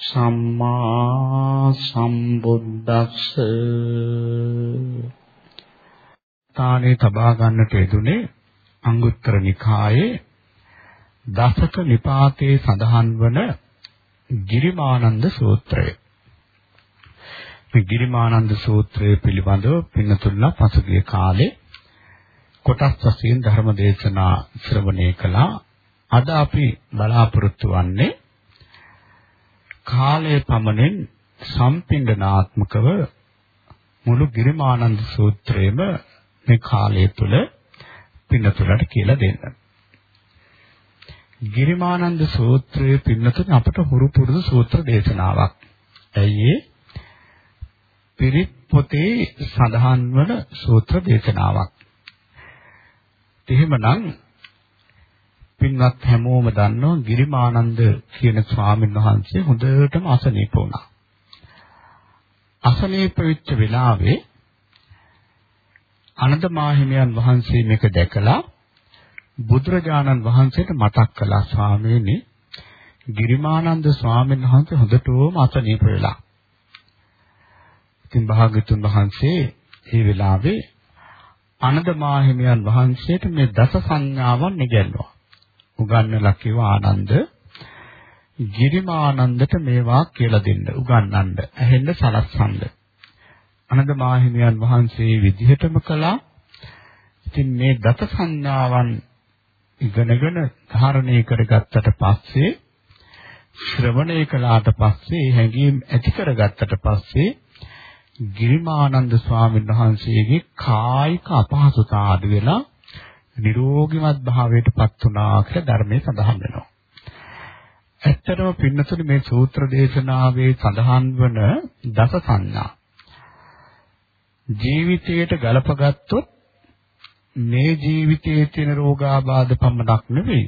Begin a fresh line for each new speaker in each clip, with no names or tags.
සම්මා සම්බුද්දස්ස
තානේ තබා ගන්නට යෙදුනේ අංගුත්තර නිකායේ දසක නිපාතේ සඳහන් වන ගිරිමානන්ද සූත්‍රය. මේ ගිරිමානන්ද සූත්‍රය පිළිබඳව පින්නතුල්ලා පසුගිය කාලේ කොටස් වශයෙන් ධර්ම දේශනා ශ්‍රවණය කළා. අද අපි බලාපොරොත්තු වෙන්නේ කාලයේ පමණෙන් සම්පින්ඩනාත්මකව මුළු ගිරිමානන්ද සූත්‍රයේම මේ කාලය තුල පින්නතුලට කියලා දෙන්න. ගිරිමානන්ද සූත්‍රයේ පින්නතුන් අපට හුරු පුරුදු සූත්‍ර දේශනාවක්. ඇයි ඒ? පිරිත් පොතේ සඳහන් වන සූත්‍ර දේශනාවක්. එහෙමනම් පින්වත් හැමෝම දන්නවා ගිරිමානන්ද කියන ස්වාමීන් වහන්සේ හොඳටම අසනීප වුණා. අසනීප වෙච්ච වෙලාවේ අනන්ත මාහිමියන් වහන්සේ මේක දැකලා බුදුරජාණන් වහන්සේට මතක් කළා ස්වාමීනි ගිරිමානන්ද ස්වාමීන් වහන්සේ හොඳටම අසනීප වෙලා. ඉතින් භාග්‍යතුන් වහන්සේ මේ වෙලාවේ අනන්ත මාහිමියන් වහන්සේට මේ දස සංඥාවන් ඉගැන්වුවා. උගන්වලා කිව්ව ආනන්ද ගිරිමානන්දට මේවා කියලා දෙන්න උගන්වන්න ඇහෙන්න සලස්සන්න. අනන්ද මාහිමියන් වහන්සේ විදිහටම කළා. ඉතින් මේ දත සංඥාවන් ඉගෙනගෙන ධාරණය කරගත්තට පස්සේ ශ්‍රවණය කළාට පස්සේ හැඟීම් ඇති කරගත්තට පස්සේ ගිරිමානන්ද ස්වාමීන් වහන්සේගේ කායික අපහසුතාව අඩු වෙලා නිරෝගිමත් භාවයට පත් වුණා කියලා ධර්මයේ සඳහන් වෙනවා. ඇත්තටම පින්නතුනි මේ සූත්‍ර දේශනාවේ සඳහන් වන දස සංඥා ජීවිතයට ගලපගත්තොත් මේ ජීවිතයේ තියෙන රෝගාබාධ පමණක් නෙවෙයි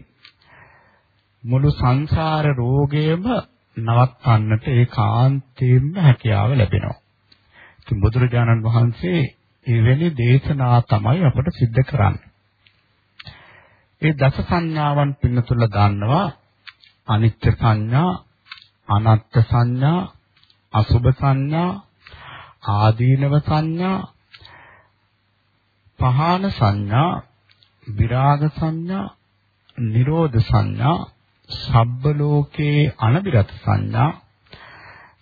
මුළු සංසාර රෝගයම නවත්තන්නට ඒකාන්තයෙන්ම හැකියාව ලැබෙනවා. ඉතින් බුදුරජාණන් වහන්සේ එවැනි දේශනා තමයි අපට සිද්ධ කරන්නේ. ඒ දස සංඥාවන් පින්නතුල දන්නවා අනිත්‍ය සංඥා, අනත්ත් සංඥා, අසුභ සංඥා, ආදීනව සංඥා, පහාන සංඥා, විරාග සංඥා, නිරෝධ සංඥා, සබ්බ ලෝකේ අනබිරත සංඥා,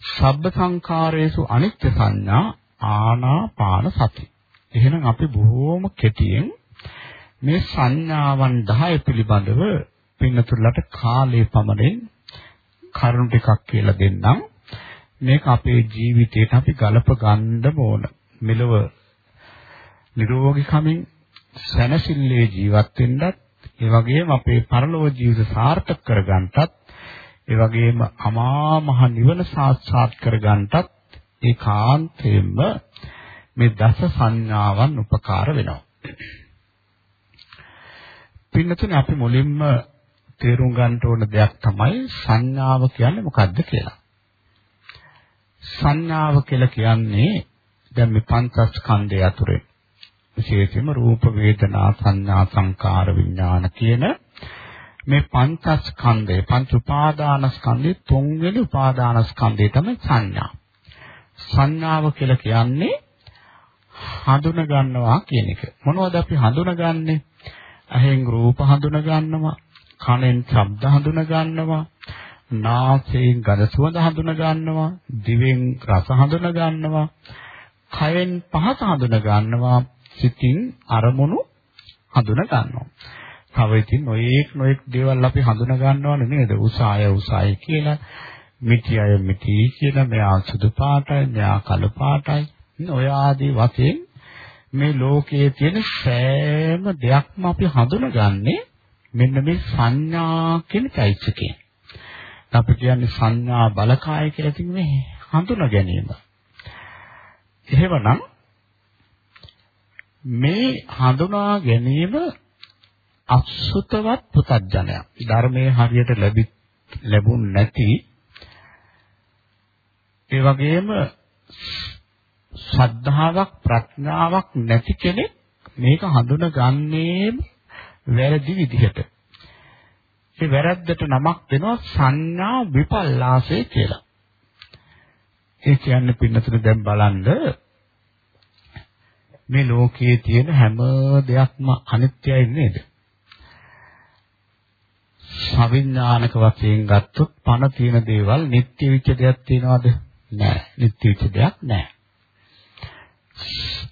සබ්බ සංඛාරේසු අනිත්‍ය සංඥා, ආනාපාන සති. එහෙනම් අපි බොහෝම කෙටියෙන් මේ සංඥාවන් 10 පිළිබඳව පින්නතුලට කාලේ පමණින් කරුණු ටිකක් කියලා දෙන්නම්. මේක අපේ ජීවිතේට අපි ගලප ගන්න ඕන. මෙලව නිරෝගී කමින් සැනසille ජීවත් වෙන්නත් ඒ වගේම අපේ පරලෝක ජීවිත සාර්ථක කරගන්නටත් ඒ වගේම අමා මහ නිවන සාක්ෂාත් කරගන්නටත් ඒකාන්තයෙන්ම මේ දස සංඥාවන් උපකාර වෙනවා. පින්නතුනේ අපි මුලින්ම තේරුම් ගන්න ඕන දෙයක් තමයි සංඥාව කියන්නේ මොකක්ද කියලා. සංඥාව කියලා කියන්නේ දැන් මේ පංචස්කන්ධය අතුරේ විශේෂයෙන්ම රූප වේදනා සංඥා සංකාර විඥාන කියන මේ පංචස්කන්ධය පංච උපාදානස්කන්ධේ තුන්වෙනි උපාදානස්කන්ධය තමයි සංඥා. සංඥාව කියලා කියන්නේ හඳුන ගන්නවා කියන එක. මොනවද අපි හඳුනගන්නේ? ඇහෙන් රූප හඳුන ගන්නවා, කනෙන් ශබ්ද හඳුන ගන්නවා, නාසයෙන් ගඳ සුවඳ හඳුන ගන්නවා, දිවෙන් රස හඳුන ගන්නවා, කයෙන් පහස හඳුන ගන්නවා, සිතින් අරමුණු හඳුන ගන්නවා. තව ඉතින් නොයේක් නොයේක් දේවල් අපි හඳුන ගන්නවනේ නේද? උසාය උසාය කියලා, මිටි අය මිටි කියලා, මෙයා සුදු පාටයි, මෙයා කළු පාටයි. ඔය ආදී වශයෙන් මේ ලෝකයේ තියෙන සෑම දෙයක්ම අපි හඳුනගන්නේ මෙන්න මේ සංඥා කියන চৈতසිකයෙන්. අපි කියන්නේ සංඥා බලකාය කියලා කියන්නේ හඳුන ගැනීම. එහෙමනම් මේ හඳුනා ගැනීම අසුතවත් පුතඥය. ධර්මයේ හරියට ලැබි ලැබුණ නැති ඒ වගේම ශ්‍රද්ධාවක් ප්‍රඥාවක් නැති කෙනෙක් මේක හඳුනගන්නේ වැරදි විදිහට. ඒ වැරද්දට නමක් දෙනවා සංඥා විපල්ලාසය කියලා. ඒ කියන්නේ පින්නතුනේ දැන් බලන්න මේ ලෝකයේ තියෙන හැම දෙයක්ම අනිත්‍යයි නේද? සවිඥානික වශයෙන් ගත්තොත් පණ තියෙන දේවල් නිත්‍ය විච්ච දෙයක් තියනවද? නෑ. නිත්‍ය විච්ච දෙයක් නෑ.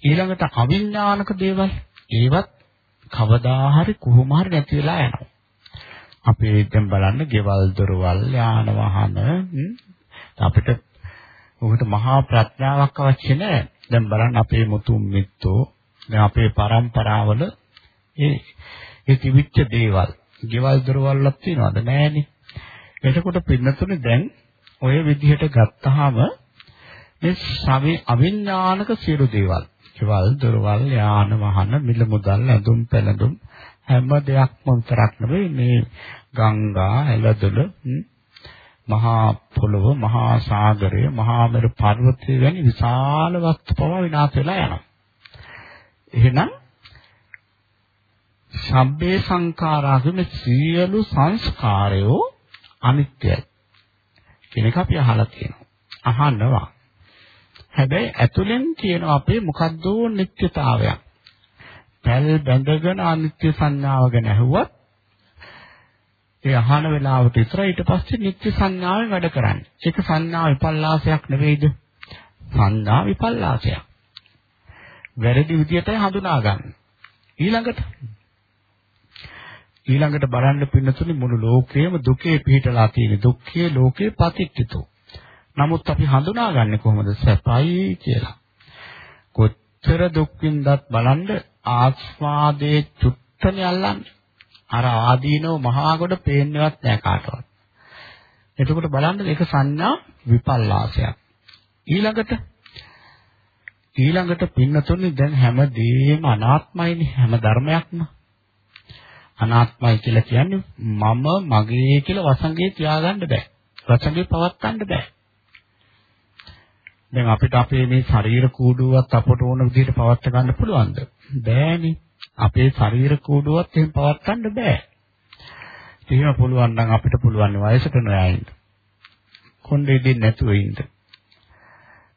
ඊළඟට අවිඥානික දේවල් ඒවත් කවදා හරි කොහොම හරි නැති වෙලා යනවා. අපි දැන් බලන්න ගෙවල් දොරවල් යාන වාහන අපිට උකට මහා ප්‍රඥාවක් අවශ්‍ය නැහැ. දැන් බලන්න අපේ මුතුන් මිත්තෝ දැන් අපේ પરම්පරාවල ඒ ඒ තිබිච්ච දේවල් ගෙවල් දොරවල්ලක් තියනවද නැහැනේ. එතකොට පින්නතුනේ දැන් ඔය විදිහට ගත්තාම මේ සමේ අවිඥානික සියලු දේවල් ගෙවල් දොරවල් යාන වාහන මිල මුදල් ඇඳුම් පැළඳුම් හැම දෙයක්ම විතරක් නෙවෙයි මේ ගංගා එළදොළ මහා පොළොව මහා සාගරය මහා මෙරු පර්වතය වැනි විශාල වස්තු පවා විනාශ වෙලා යනවා. එහෙනම් සබ්බේ සංඛාරා කියන්නේ සියලු සංස්කාරයෝ අනිත්‍යයි. කියන එක අපි අහලා තියෙනවා. අහනවා. හැබැයි ඇතුලෙන් තියෙන අපේ මොකද්ද නිත්‍යතාවයක්. පැල් බැඳගෙන අනිත්‍ය සංඥාව ගැන ඇහුවත් ඒ අහන වෙලාවට විතර ඊට පස්සේ නිත්‍ය සංඥාවෙන් වැඩ කරන්නේ. ඒක සංඥා විපල්ලාසයක් නෙවෙයිද? සංඥා විපල්ලාසයක්. වැරදි විදියටයි හඳුනා ගන්න. ඊළඟට ඊළඟට බලන්න පින්නතුනි මුළු ලෝකයේම දුකේ පිහිටලා තියෙන දුක්ඛයේ ලෝකේ පතිච්චිතෝ. නමුත් අපි හඳුනාගන්නේ කොහොමද සැපයි කියලා. කොච්චර දුක් විඳත් බලන්න ආස්වාදයේ චුත්තනේ අල්ලන්නේ. අර ආදීනව මහා කොට පේන්නවත් නැහැ කාටවත්. එතකොට බලන්න ඒක සංඥා විපල්ලාසයක්. ඊළඟට ඊළඟට පින්නතුනේ දැන් හැමදේම අනාත්මයිනේ හැම ධර්මයක්ම. අනාත්මයි කියලා කියන්නේ මම මගේ කියලා වසංගේ තියාගන්න බෑ. වසංගේ පවත්වන්න බෑ. දැන් අපිට අපේ මේ ශරීර කූඩුවත් අපට ඕන විදිහට පවත්වා ගන්න පුළුවන්ද? බෑනේ. අපේ ශරීර කූඩුවත් එහෙම පවත්වන්න බෑ. එහෙම පුළුවන් නම් අපිට පුළුවන් වයසට නොයා ඉන්න. කොණ්ඩේ දෙන්නේ නැතුව ඉන්න.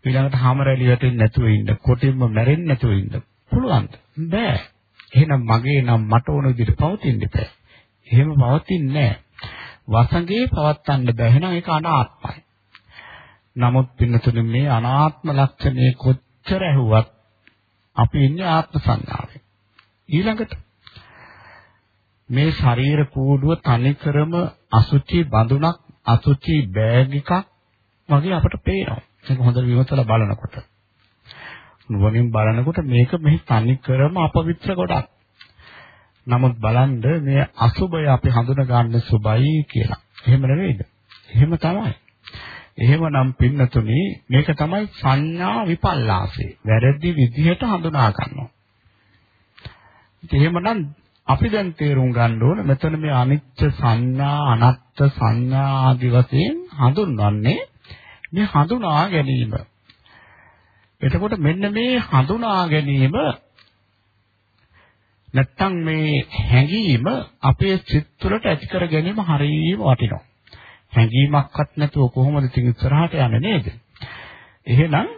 ඊළඟට හැම රැලි වැටෙන්නේ නැතුව ඉන්න. කොටින්ම මැරෙන්නේ නැතුව ඉන්න. පුළුවන්ද? බෑ. එහෙනම් මගේ නම් මට ඕන විදිහට පවතින්න බෑ. එහෙම පවතින්නේ නැහැ. වසඟේ පවත්වන්න බෑ. එහෙනම් ඒක අනාත්මයි. නමුත් පින්නතුනේ මේ අනාත්ම ලක්ෂණේ කොච්චර ඇහුවත් අපි ඉන්නේ ආත්ම සංඥාවේ. ඊළඟට මේ ශරීර කූඩුව තනිකරම අසුචි බඳුනක් අසුචි බෑග් එකක් වගේ අපට පේනවා. ඒක හොඳට විමසලා බලනකොට. නුවණින් බලනකොට මේක මෙහි තනිකරම අපවිත්‍ර ගොඩක්. නමුත් බලන්න මේ අසුබය අපි හඳුන ගන්න සුබයි කියලා. එහෙම නෙවෙයිද? එහෙම තමයි. එහෙමනම් පින්නතුනි මේක තමයි සංඥා විපල්ලාසේ. වැරදි විදිහට හඳුනා ගන්නවා. එහෙමනම් අපි දැන් තේරුම් ගන්න ඕන මෙතන මේ අනිත්‍ය සංඥා අනත්ත් සංඥා ආදි වශයෙන් හඳුන්වන්නේ මේ හඳුනා ගැනීම. එතකොට මෙන්න මේ හඳුනා ගැනීම නැත්තම් මේ හැඟීම අපේ සිත් තුළට ඇති කර ගැනීම හරියම වටිනවා. හැඟීමක්වත් නැතුව කොහොමද ඉතින් ඉස්සරහට යන්නේ නේද? එහෙනම්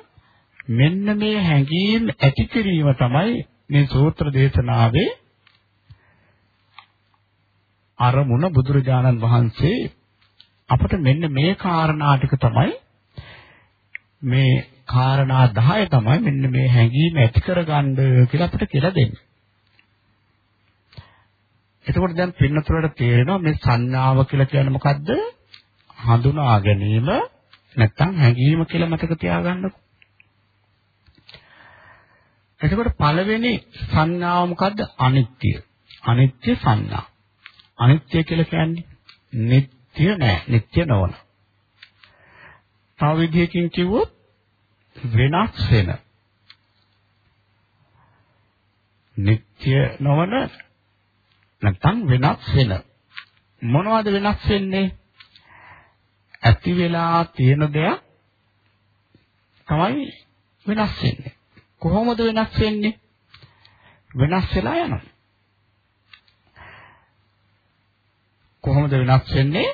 මෙන්න මේ හැඟීම් ඇති කිරීම තමයි මේ සූත්‍ර දේශනාවේ අරමුණ බුදුරජාණන් වහන්සේ අපට මෙන්න මේ කාරණා ටික තමයි මේ කාරණා 10 තමයි මෙන්න මේ හැඟීම ඇති කරගන්න කියලා අපිට කියලා දෙන්නේ. එතකොට දැන් පින්නතුලට තේරෙනවා මේ සංඥාව කියලා කියන්නේ මොකද්ද? හඳුනා ගැනීම නැත්තම් හැඟීම කියලා මතක තියාගන්නකො. එතකොට පළවෙනි සංඥාව මොකද්ද? අනිත්‍ය. අනිත්‍ය සංඥා. අනිත්‍ය කියලා කියන්නේ නিত্য නෑ, නিত্য නොවන. තව විදිහකින් කිව්වොත් වෙනස් වෙන. නিত্য නොවන නැත්තම් වෙනස් වෙන. මොනවද වෙනස් වෙන්නේ? ඇති වෙලා තියෙන දෙයක් තමයි වෙනස් වෙන්නේ. කොහොමද වෙනස් වෙන්නේ? වෙනස් වෙලා යනවා. කොහොමද වෙනස් වෙන්නේ?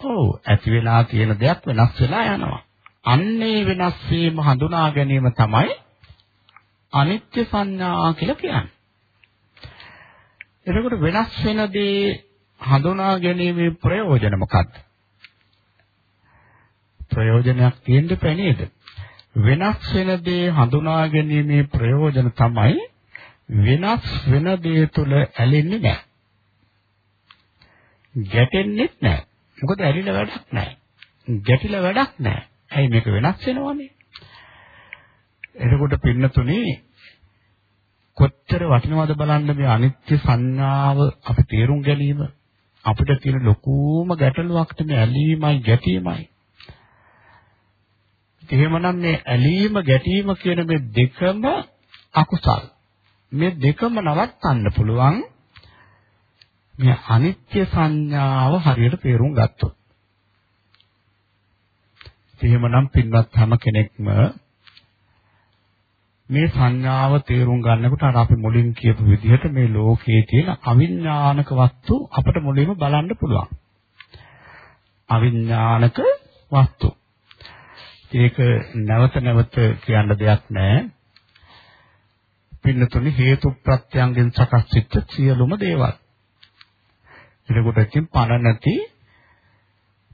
ඔව් ඇති වෙලා තියෙන දෙයක් වෙනස් වෙලා යනවා. අන්නේ වෙනස් වීම හඳුනා ගැනීම තමයි අනිත්‍ය සංඥා කියලා කියන්නේ. එතකොට වෙනස් වෙන දේ හඳුනා ගැනීමේ ප්‍රයෝජන මොකක්ද? ප්‍රයෝජනයක් තියෙන්න බෑ නේද? වෙනස් වෙන දේ හඳුනා ගැනීමේ ප්‍රයෝජන තමයි වෙනස් වෙන දේ තුල ඇලෙන්නේ නැහැ. ගැටෙන්නෙත් නැහැ. මොකද ඇලිලා වැඩක් නැහැ. ගැටිලා වැඩක් නැහැ. ඇයි මේක වෙනස් වෙනවනේ? එතකොට පින්නතුනේ කොච්චර වටිනවද බලන්න මේ අනිත්‍ය සංඥාව අපි තේරුම් ගැනීම අපිට තියෙන ලොකුම ගැටලුවක් මේ ඇලීමයි ගැටීමයි. එහෙමනම් මේ ඇලීම ගැටීම කියන මේ දෙකම අකුසල්. මේ දෙකම නවත්තන්න පුළුවන් මේ අනිත්‍ය සංඥාව හරියට තේරුම් ගත්තොත්. එහෙමනම් පින්වත් හැම කෙනෙක්ම මේ සංඥාව තේරුම් ගන්නකොට අර අපි මුලින් කියපු විදිහට මේ ලෝකයේ තියෙන අවිඥානික වස්තු අපිට මුලින්ම බලන්න පුළුවන්. අවිඥානික වස්තු. ඒක නැවත නැවත කියන්න දෙයක් නැහැ. පින්නතුනි හේතු ප්‍රත්‍යයෙන් සකස් වෙච්ච සියලුම දේවල්. එතකොට ඉතින් පණ නැති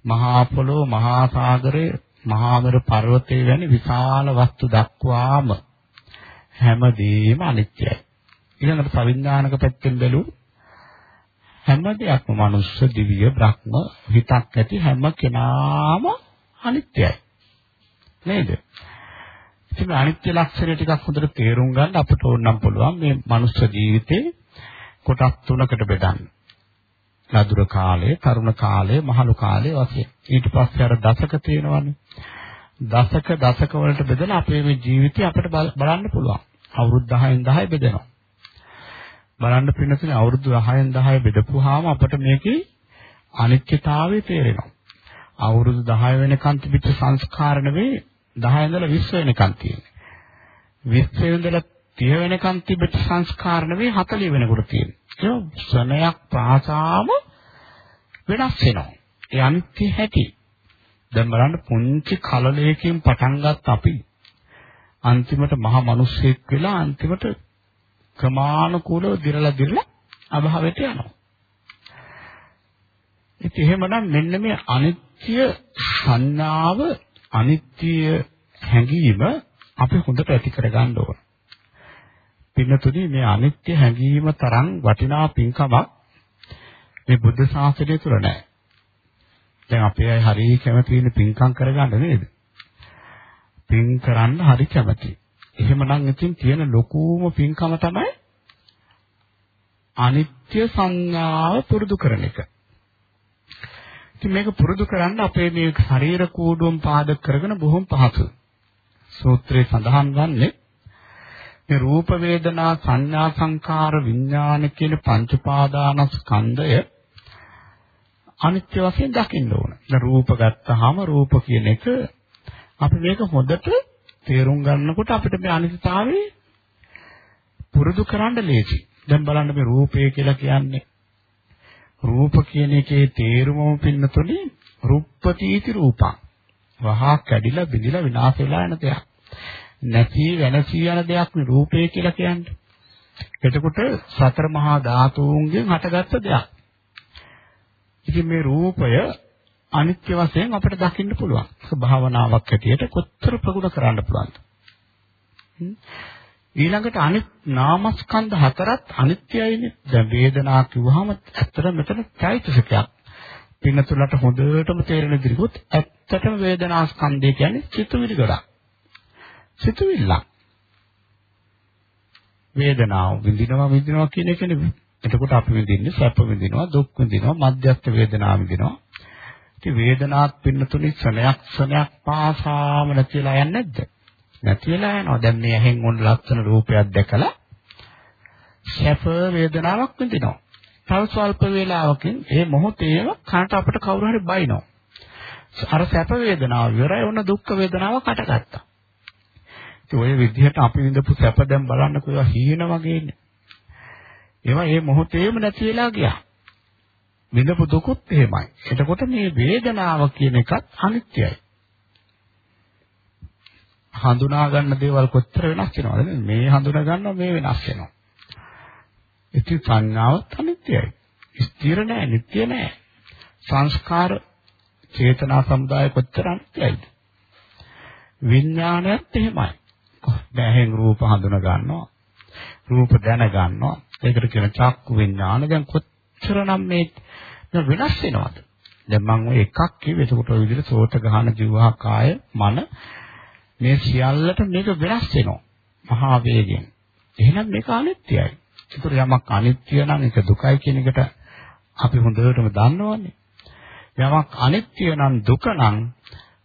මහා පොළොව, මහා සාගරය, මහා මෙර පර්වතය වැනි විශාල වස්තු දක්වාම හැමදේම අනිත්‍යයි. ඊළඟට සවිඥානික පැත්තෙන් බැලුවොත් හැම දෙයක්ම මනුෂ්‍ය, දිව්‍ය, බ්‍රහ්ම හිතක් ඇති හැම කෙනාම අනිත්‍යයි. නේද? ඉතින් අනිත්‍ය ලක්ෂණය ටිකක් හොඳට තේරුම් ගන්න අපට ඕනම් පුළුවන් මේ මනුෂ්‍ය ජීවිතේ කොටස් තුනකට බෙදන්න. ලදුර කාලය, තරුණ කාලය, මහලු කාලය වශයෙන්. ඊට පස්සේ අර දශක තියෙනවානේ. දශක දශක වලට බෙදලා අපේ මේ ජීවිතය අපිට බලන්න පුළුවන්. අවුරුදු 10න් 10 බෙදෙනවා. බලන්න පින්නතුනේ අවුරුදු 10න් 10 බෙදපුවාම අපිට මේකේ අනිත්‍යතාවය තේරෙනවා. අවුරුදු 10 වෙනකන් තිබිච්ච සංස්කාර නෙවෙයි 10 ඉඳලා 20 වෙනකන් තියෙන්නේ. 20 ඉඳලා 30 වෙනකන් තිබිච්ච සංස්කාර නෙවෙයි 40 වෙනකොට තියෙන්නේ. ඒක ශ්‍රණයක් පාසාම වෙනස් වෙනවා. ඒ අනිත්‍ය හැටි. දැන් බලන්න පුංචි කලලයකින් පටන් ගත්ත අපි අන්තිමට මහා මිනිස්සෙක් වෙලා අන්තිමට ක්‍රමානුකූලව දිරලා දිරලා අභාවයට යනවා. ඉතින් එහෙමනම් මෙන්න මේ අනිත්‍ය සංඥාව අනිත්‍ය හැඟීම අපි හොඳට ඇති කරගන්න ඕන. පින්නතුනි මේ අනිත්‍ය හැඟීම තරම් වටිනා පින්කමක් මේ බුද්ධ ශාසනය තුල නැහැ. දැන් අපේ අය හරිය කැමති වෙන පින්කම් කරගන්න නේද? පින් කරන්න හරි කැමති. එහෙමනම් ඉතින් තියෙන ලොකුම පින්කම තමයි අනිත්‍ය සංඥාව පුරුදු කරන එක. ඉතින් මේක පුරුදු කරන්න අපේ මේ ශරීර කූඩුවම් පාදක කරගෙන බොහොම පහසුයි. සූත්‍රයේ සඳහන් වන්නේ මේ රූප වේදනා සංඥා සංකාර විඥාන කියන පංච පාදානස්කන්ධය අනිත්‍ය වශයෙන් දකින්න ඕන. දැන් රූප ගත්තාම රූප කියන එක අපි මේක හොඳට තේරුම් ගන්නකොට අපිට මේ අනිත්‍යතාවය පුරුදු කරන්න ලේසි. දැන් බලන්න මේ රූපය කියලා කියන්නේ රූප කියන එකේ තේරුමම පින්නතුනේ රුප්පතිති රූපං. වහා කැඩිලා බිඳිලා විනාශ වෙලා යන දෙයක්. නැති වෙනසී යන දෙයක් නේ රූපය කියලා කියන්නේ. එතකොට සතර මහා ධාතුන්ගෙන් හටගත්ත දෙයක්. ඉතින් මේ රූපය අනිත්‍ය වශයෙන් අපිට දකින්න පුළුවන්. භාවනාවක් හැටියට කොච්චර ප්‍රගුණ කරන්න පුළුවන්ද? ඊළඟට අනිත් නාමස්කන්ධ හතරත් අනිත්‍යයිනේ. දැන් වේදනා කිව්වහම ඇත්තට මෙතන චෛතසිකයක්. පින්නතුලට හොඳටම තේරෙන විදිහට ඇත්තටම වේදනා ස්කන්ධය කියන්නේ චිතුවිලි ගොඩක්. සිතුවිල්ල. වේදනාව විඳිනවා විඳිනවා කියන එක නෙවෙයි. එතකොට අපි විඳින්නේ සැප විඳිනවා දුක් විඳිනවා මධ්‍යස්ථ වේදනාව විඳිනවා. ඉතින් වේදනාත් පින්නතුනි ක්ෂණයක් ක්ෂණයක් පාසාම නැතිලා යන්නේ නැද්ද? නැතිලා යනවා. දැන් මේ ඇහෙන් ඔන්න ලස්සන රූපයක් දැකලා සැප වේදනාවක් විඳිනවා. තව ස්වල්ප වේලාවකින් ඒ මොහොතේම කනට අපිට කවුරු හරි බයිනවා. අර සැප වේදනාව ඉවරයි වුණ දුක් වේදනාව කටගත්තා. ඉතින් ওই විදිහට අපි විඳපු සැප දැන් බලන්නකෝ ඒවා හීන වගේනේ. ඒවා මේ මොහොතේම නැති වෙලා ගියා. විඳපු දුකුත් එහෙමයි. එතකොට මේ වේදනාව කියන එකත් අනිත්‍යයි. හඳුනා ගන්න දේවල් කොච්චර වෙනස් වෙනවද මේ හඳුනා ගන්නවා මේ වෙනස් වෙනවා. ඉතින් සංඥාවත් අනිත්‍යයි. ස්ථිර නෑ නිට්ටය නෑ. සංස්කාර චේතනා සමුදාය කොච්චර අනිත්‍යයිද? විඥානයත් එහෙමයි. දැහෙන් රූප හඳුනා ගන්නවා. රූප දැන ගන්නවා. ඒකට කියන චක්කු විඥාන. දැන් කොච්චරනම් මේ වෙනස් වෙනවද? දැන් මම ඔය එකක් කිව්වේ. එතකොට ඔය විදිහට සෝත ගහන ජීවහා කාය මන මේ සියල්ලට මේක වෙනස් වෙනවා. මහා වේගයෙන්. එහෙනම් මේක අනිත්‍යයි. ඒතර යමක් අනිත්‍ය නම් ඒක දුකයි කියන එකට අපි හොඳටම දන්නවනේ. යමක් අනිත්‍ය නම් දුක නම්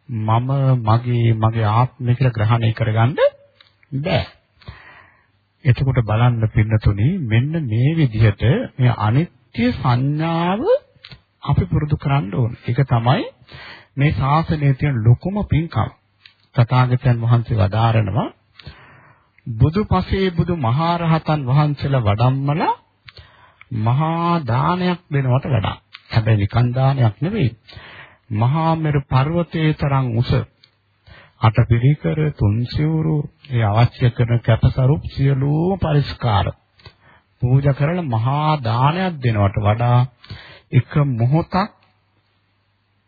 මම මගේ මගේ ආත්මය කියලා ග්‍රහණය කරගන්න බෑ. එතකොට බලන්න පින්නතුනි මෙන්න මේ විදිහට මේ අනිත්‍ය සංඥාව අපි පුරුදු කරන්න ඕන. ඒක තමයි මේ ශාසනයේ තියෙන ලොකුම පින්කම. තථාගතයන් වහන්සේ වදාරනවා බුදුපසේ බුදු මහරහතන් වහන්සේලා වඩම්මලා මහා දානයක් දෙනවට වඩා. හැබැයි නිකන් දානයක් නෙවෙයි. මහා මෙරු පර්වතයේ තරම් උස අටපිරිකර තුන්සිවුරු ඒ අවශ්‍ය කරන කැපසරු සියලුම පරිස්කාර පූජා කරන මහා දානයක් දෙනවට වඩා එක මොහොතක්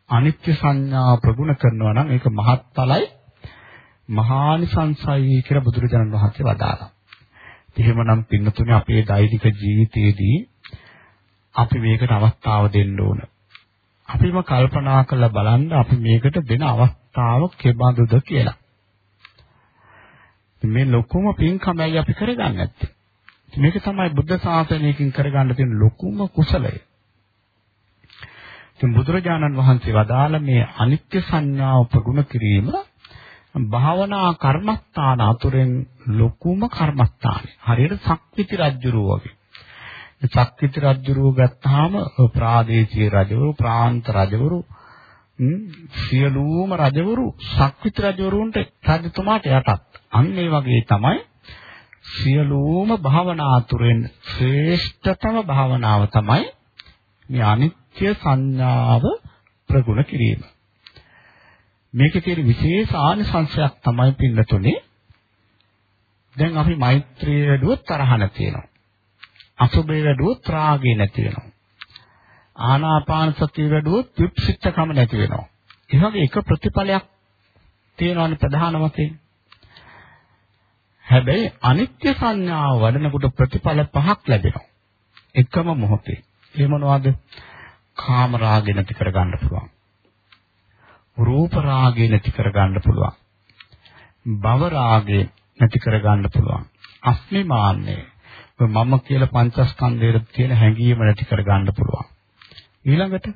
අනිත්‍ය සංඥා ප්‍රගුණ කරනවා නම් ඒක මහත්ඵලයි. මහානිසංසයි කියලා බුදුරජාණන් වහන්සේ වදාළා. එහෙමනම් පින්නතුනේ අපේ දෛනික ජීවිතයේදී අපි මේකට අවස්ථාව දෙන්න ඕන. අපිම කල්පනා කරලා බලන්න අපි මේකට දෙන අවස්ථාව කෙබඳුද කියලා. මේ ලොකුම පින්කමයි අපි කරගන්නේ නැත්තේ. මේක තමයි බුද්ධ ශාසනයකින් කරගන්න තියෙන ලොකුම කුසලය. ඉතින් බුදුරජාණන් වහන්සේ වදාළ මේ අනිත්‍ය සංඥාව ප්‍රගුණ කිරීම භාවනා කර්මස්ථාන අතුරෙන් ලොකුම කර්මස්ථානයි. හරියට සක්විති රජුරුව වගේ. සක්විති රජුරුව ගත්තාම ප්‍රාදේශීය රජවරු, ප්‍රාන්ත රජවරු, සියලුම රජවරු සක්විති රජවරුන්ට රජතුමාට යටත්. අන්න ඒ වගේ තමයි සියලුම භාවනා අතුරෙන් ශ්‍රේෂ්ඨතම භාවනාව තමයි මේ අනිත්‍ය සංඥාව ප්‍රගුණ කිරීම. මේකේ තියෙන විශේෂ ආනිසංශයක් තමයි පින්නතුනේ දැන් අපි මෛත්‍රිය වැඩුවොත් තරහ නැති වෙනවා. අසුබේ වැඩුවොත් රාගය නැති වෙනවා. ආනාපාන සතිය වැඩුවොත් විප්සිතකම නැති වෙනවා. ඒ වගේ එක ප්‍රතිඵලයක් තියෙනවානේ ප්‍රධාන වශයෙන්. හැබැයි අනිත්‍ය සංඥාව වඩනකොට ප්‍රතිඵල පහක් ලැබෙනවා. එකම මොහොතේ. ඒ මොනවද? කාම රාගය නැති කරගන්න පුළුවන්. රූප රාගය නැති කරගන්න පුළුවන්. භව රාගය නැති කරගන්න පුළුවන්. අස්මිමාන්නේ මම කියලා පංචස්කන්ධයේ තියෙන හැඟීම නැති කරගන්න පුළුවන්. ඊළඟට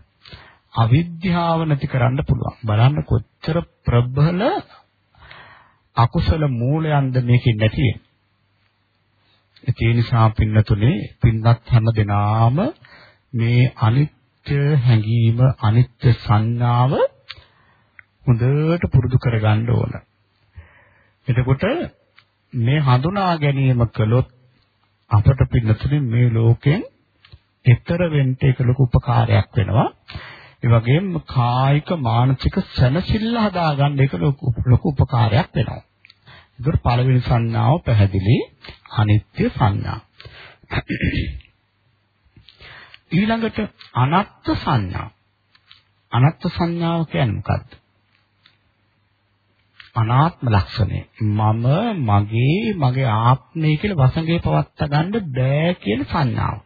අවිද්‍යාව නැති කරන්න පුළුවන්. බලන්න කොච්චර ප්‍රබල අකුසල මූලයන්ද මේකේ නැති වෙන්නේ. ඒ නිසා පින්නතුනේ පින්නත් හැම දිනාම මේ අනිත්‍ය හැඟීම අනිත්‍ය සංඥාව හොඳට පුරුදු කරගන්න ඕන. එතකොට මේ හඳුනා ගැනීම කළොත් අපට පින්නතුනේ මේ ලෝකෙන් ඈතර වෙන්න ඒක ලොකු උපකාරයක් වෙනවා. ඒ වගේම කායික මානසික සැනසෙල්ල හදාගන්න ඒක ලොකු උපකාරයක් වෙනවා. ඒකට පළවෙනි සංඥාව පැහැදිලි අනිත්‍ය සංඥා. ඊළඟට අනත්ත් සංඥා. අනත්ත් සංඥාව කියන්නේ මොකක්ද? අනාත්ම ලක්ෂණය. මම මගේ මගේ ආත්මය කියලා වසඟේ පවත්වා ගන්න බෑ කියන සංඥාව.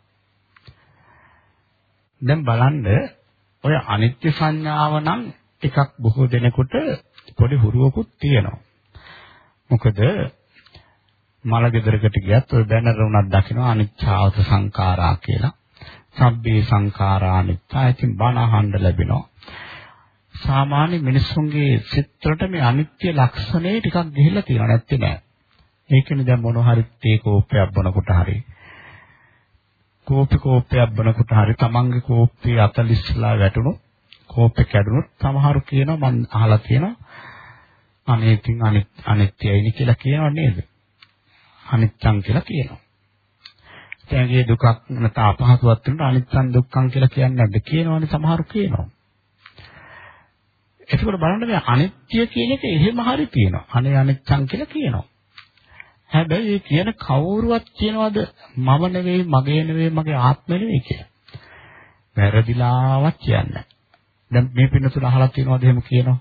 දැන් බලන්න ඔය අනිත්‍ය සංඥාව නම් ටිකක් බොහෝ දෙනෙකුට පොඩි හුරුවකුත් තියෙනවා. මොකද මල ගෙදරකට ගියත් ඔය බැනර උනක් දකිනවා අනිච්චාවත සංඛාරා කියලා. සබ්බේ සංඛාරා අනිත්‍යයි. ඉතින් බණ අහන්න ලැබෙනවා. සාමාන්‍ය මිනිස්සුන්ගේ සිත්වලට මේ අනිත්‍ය ලක්ෂණේ ටිකක් ගිහිල්ලා තියෙනවා නැත්තේ නෑ. ඒකනේ දැන් මොන හරි තේ කෝප්පයක් බොනකොට හරි කෝපි කෝපයක් බනකොට හරි තමන්ගේ කෝප්පේ අතලිස්ලා වැටුණොත් කෝපේ කැඩුණොත් සමහරු කියනවා මම අහලා තියෙනවා අනේ ඉතින් අනිත් අනිත්‍යයිනි කියලා කියනව නේද? අනිත්‍යං කියලා කියනවා. එයාගේ දුකක් නැත්නම් අපහසුවක් වෙනකොට අනිත්‍යං දුක්ඛං කියලා කියන්නේ නැද්ද කියනවනේ සමහරු කියනවා. එතකොට බලන්න මේ අනිත්‍ය කියන එක එහෙම හරි තියෙනවා. අනේ අනිත්‍යං කියලා කියනවා. හැබැයි ඒ කියන කවුරුවත් කියනවද මම නෙවෙයි මගේ නෙවෙයි මගේ ආත්මෙ නෙවෙයි කියලා. වැරදිලාවක් කියන්නේ. දැන් මේ පින්නතුල අහලා තියෙනවද එහෙම කියනවා?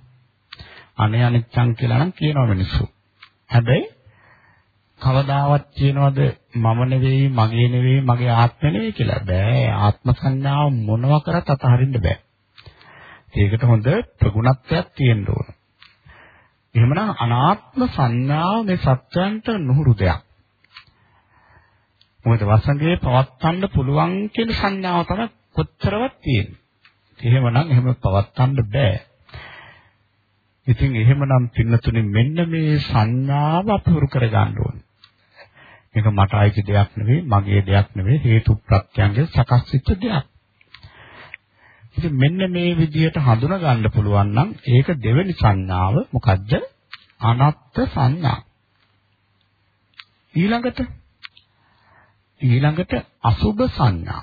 අනේ අනිත්‍යං කියලා නම් කියනවා මිනිස්සු. හැබැයි කවදාවත් කියනවද මම නෙවෙයි මගේ නෙවෙයි මගේ ආත්මෙ නෙවෙයි කියලා. බෑ ආත්ම සංඥාව මොනවා කරත් අතහරින්න බෑ. ඒකට හොඳ ප්‍රගුණත්වයක් තියෙන්න ඕන. එහෙමනම් අනාත්ම සංඥාව මේ සත්‍යයන්ට නුහුරු දෙයක්. මොකද වසඟේ පවත්වන්න පුළුවන් කියන සංඥාව තමයි කොච්චරවත් තියෙන්නේ. එහෙමනම් එහෙම පවත්වන්න බෑ. ඉතින් එහෙමනම් පින්නතුනේ මෙන්න මේ සංඥාව අපහුරු කරගන්න ඕනේ. මේක මට අයිති දෙයක් නෙවෙයි, මගේ දෙයක් නෙවෙයි, හේතු ප්‍රත්‍යංගයෙන් සකස් වෙච්ච දෙයක්. ඉතින් මෙන්න මේ විදිහට හඳුනා ගන්න පුළුවන් නම් ඒක දෙවෙනි සංඥාව මොකද්ද? අනත්ත් සංඥා. ඊළඟට ඊළඟට අසුබ සංඥා.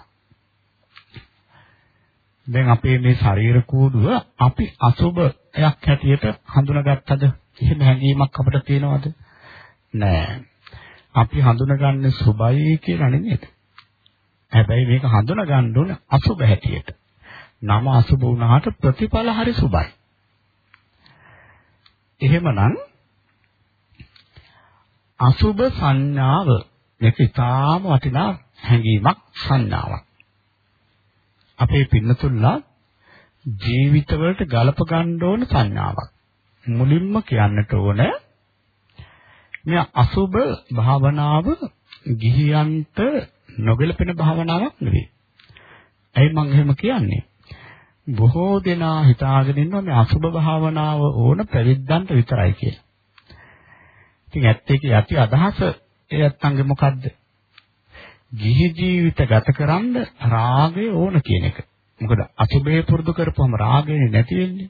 දැන් අපේ මේ ශරීර කූඩුව අපි අසුබයක් හැටියට හඳුනාගත්තද? එහෙම හැඟීමක් අපිට තියෙනවද? නෑ. අපි හඳුනගන්නේ සුබයි කියලා නෙමෙයි. හැබැයි මේක හඳුනගන්න ඕන අසුබ හැටියට. නම අසුබ වුණාට ප්‍රතිඵල හරි සුබයි. එහෙමනම් අසුබ සංඥාව මේක ඊටාම වටිනා හැඟීමක් සංඥාවක්. අපේ පින්නතුල්ලා ජීවිතවලට ගලප ගන්න ඕන සංඥාවක්. මුලින්ම කියන්නට ඕන මේ අසුබ භාවනාව ගිහියන්ට නොගැලපෙන භාවනාවක් නෙවෙයි. ඇයි මම එහෙම කියන්නේ? බොහෝ දෙනා හිතාගෙන ඉන්නවා මේ අසුබ භාවනාව ඕන පැවිද්දන්ට විතරයි කියලා. ඉතින් ඇත්තේ යටි අදහස ඒ ඇත්තන්ගේ මොකද්ද? ගිහි ජීවිත ගත කරන්න රාගය ඕන කියන එක. මොකද අසුබේ පුරුදු කරපුවම රාගය නැති වෙන්නේ.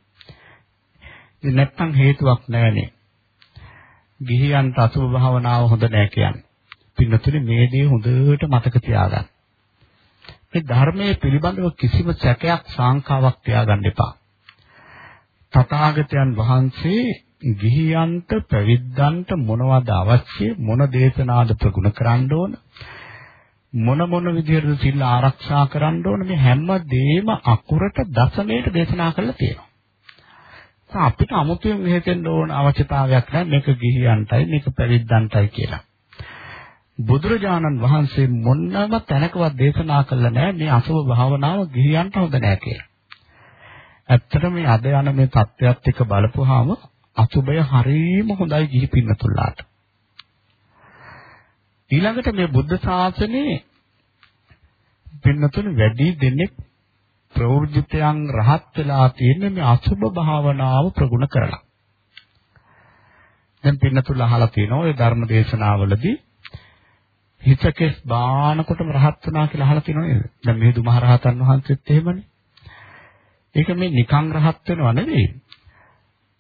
ඉතින් නැත්තම් හේතුවක් නැහැනේ. ගිහියන්ට අසුබ භාවනාව හොඳ නැහැ කියන්නේ. පින්නතුනේ මේ දේ හොඳට මතක තියාගන්න. මේ ධර්මයේ පිළිබඳව කිසිම සැකයක් සාංකාවක් තියාගන්න එපා. තථාගතයන් වහන්සේ ගිහියන්ට පැවිද්දන්ට මොනවද අවශ්‍ය මොන දේශනාද ප්‍රගුණ කරන්න ඕන මොන මොන විදිහට සිල් ආරක්ෂා කරන්න ඕන මේ හැම දෙයක්ම අකුරට දශමයට දේශනා කරලා තියෙනවා. අපිට 아무තෙන් මෙහෙතෙන්න ඕන අවශ්‍යතාවයක් නැහැ මේක ගිහියන්ටයි මේක පැවිද්දන්ටයි කියලා. බුදුරජාණන් වහන්සේ මොන්නම තැනකවත් දේශනා කළා නෑ මේ අසුභ භාවනාව ගිහියන්ට හොඳ නෑ කියලා. ඇත්තටම මේ අද යන මේ தත්වයක් එක බලපුවාම අසුභය හරීම හොඳයි ගිහි පින්නතුල්ලාට. ඊළඟට මේ බුද්ධ ශාසනයේ පින්නතුන් වැඩි දෙනෙක් ප්‍රවෘජිතයන් රහත් වෙලා තියෙන්නේ මේ අසුභ භාවනාව ප්‍රගුණ කරලා. දැන් පින්නතුල් අහලා තියෙනවා ඒ ධර්ම දේශනාවලදී හිතකෙස් බානකොටම රහත් වුණා කියලා අහලා තියෙනව නේද? දැන් මිහිඳු මහරහතන් වහන්සේත් එහෙමනේ. ඒක මේ නිකං රහත් වෙනව නෙවෙයි.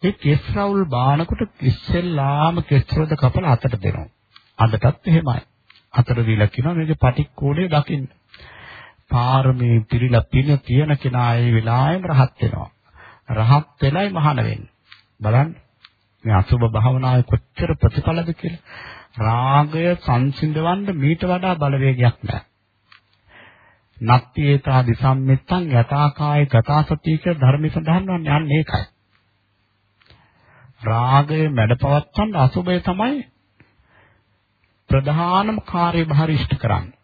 ඒ කෙස් රවුල් බානකොට ඉස්සෙල්ලාම කෙස් රොද කපලා අතට දෙනවා. අදටත් එහෙමයි. අතට දීලා කියනවා මේකේ පටික්කෝණය දකින්න. පාරමී පිළිලා පින තියෙන කෙනා ඒ වෙලාවෙම රහත් වෙනවා. රහත් වෙලයි මහාන වෙන්නේ. බලන්න මේ අසුබ භාවනාවේ කොච්චර ප්‍රතිඵලද කියලා. රාගය සංසිඳවන්න මීට වඩා බලවේගයක් නැහැ. නත්තිේතා දිසම්මිත්තං යථාකාය ගතාසතික ධර්ම සඳහන් වන්නේ අන්න ඒකයි. රාගය මැඩපවත්තන් අසුබය තමයි ප්‍රධානම කාර්යභාරය ඉෂ්ට කරන්නේ.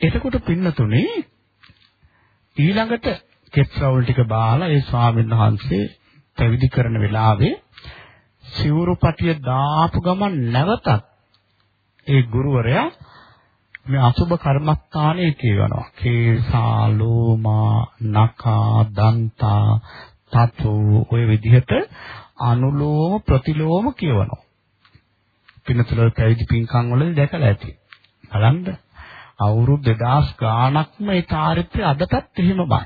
එතකොට පින්නතුනේ ඊළඟට කෙස්රවුල් ටික බාලා ඒ ස්වාමීන් වහන්සේ පැවිදි කරන වෙලාවේ සිවුරු පටිය දාපු ගමන් නැවතත් ඒ ගුරුවරයා මේ අසුබ කර්මස්ථානයේ කියවනවා. කේසා ලෝමා නකා දන්තා තතු ඔය විදිහට අනුලෝම ප්‍රතිලෝම කියවනවා. පින්නතුල පැවිදි පින්කම් වල දැකලා ඇති. බලන්න අවුරුදු 2000 ගාණක්ම ඒ චාරිත්‍රය අදටත් එහෙමමයි.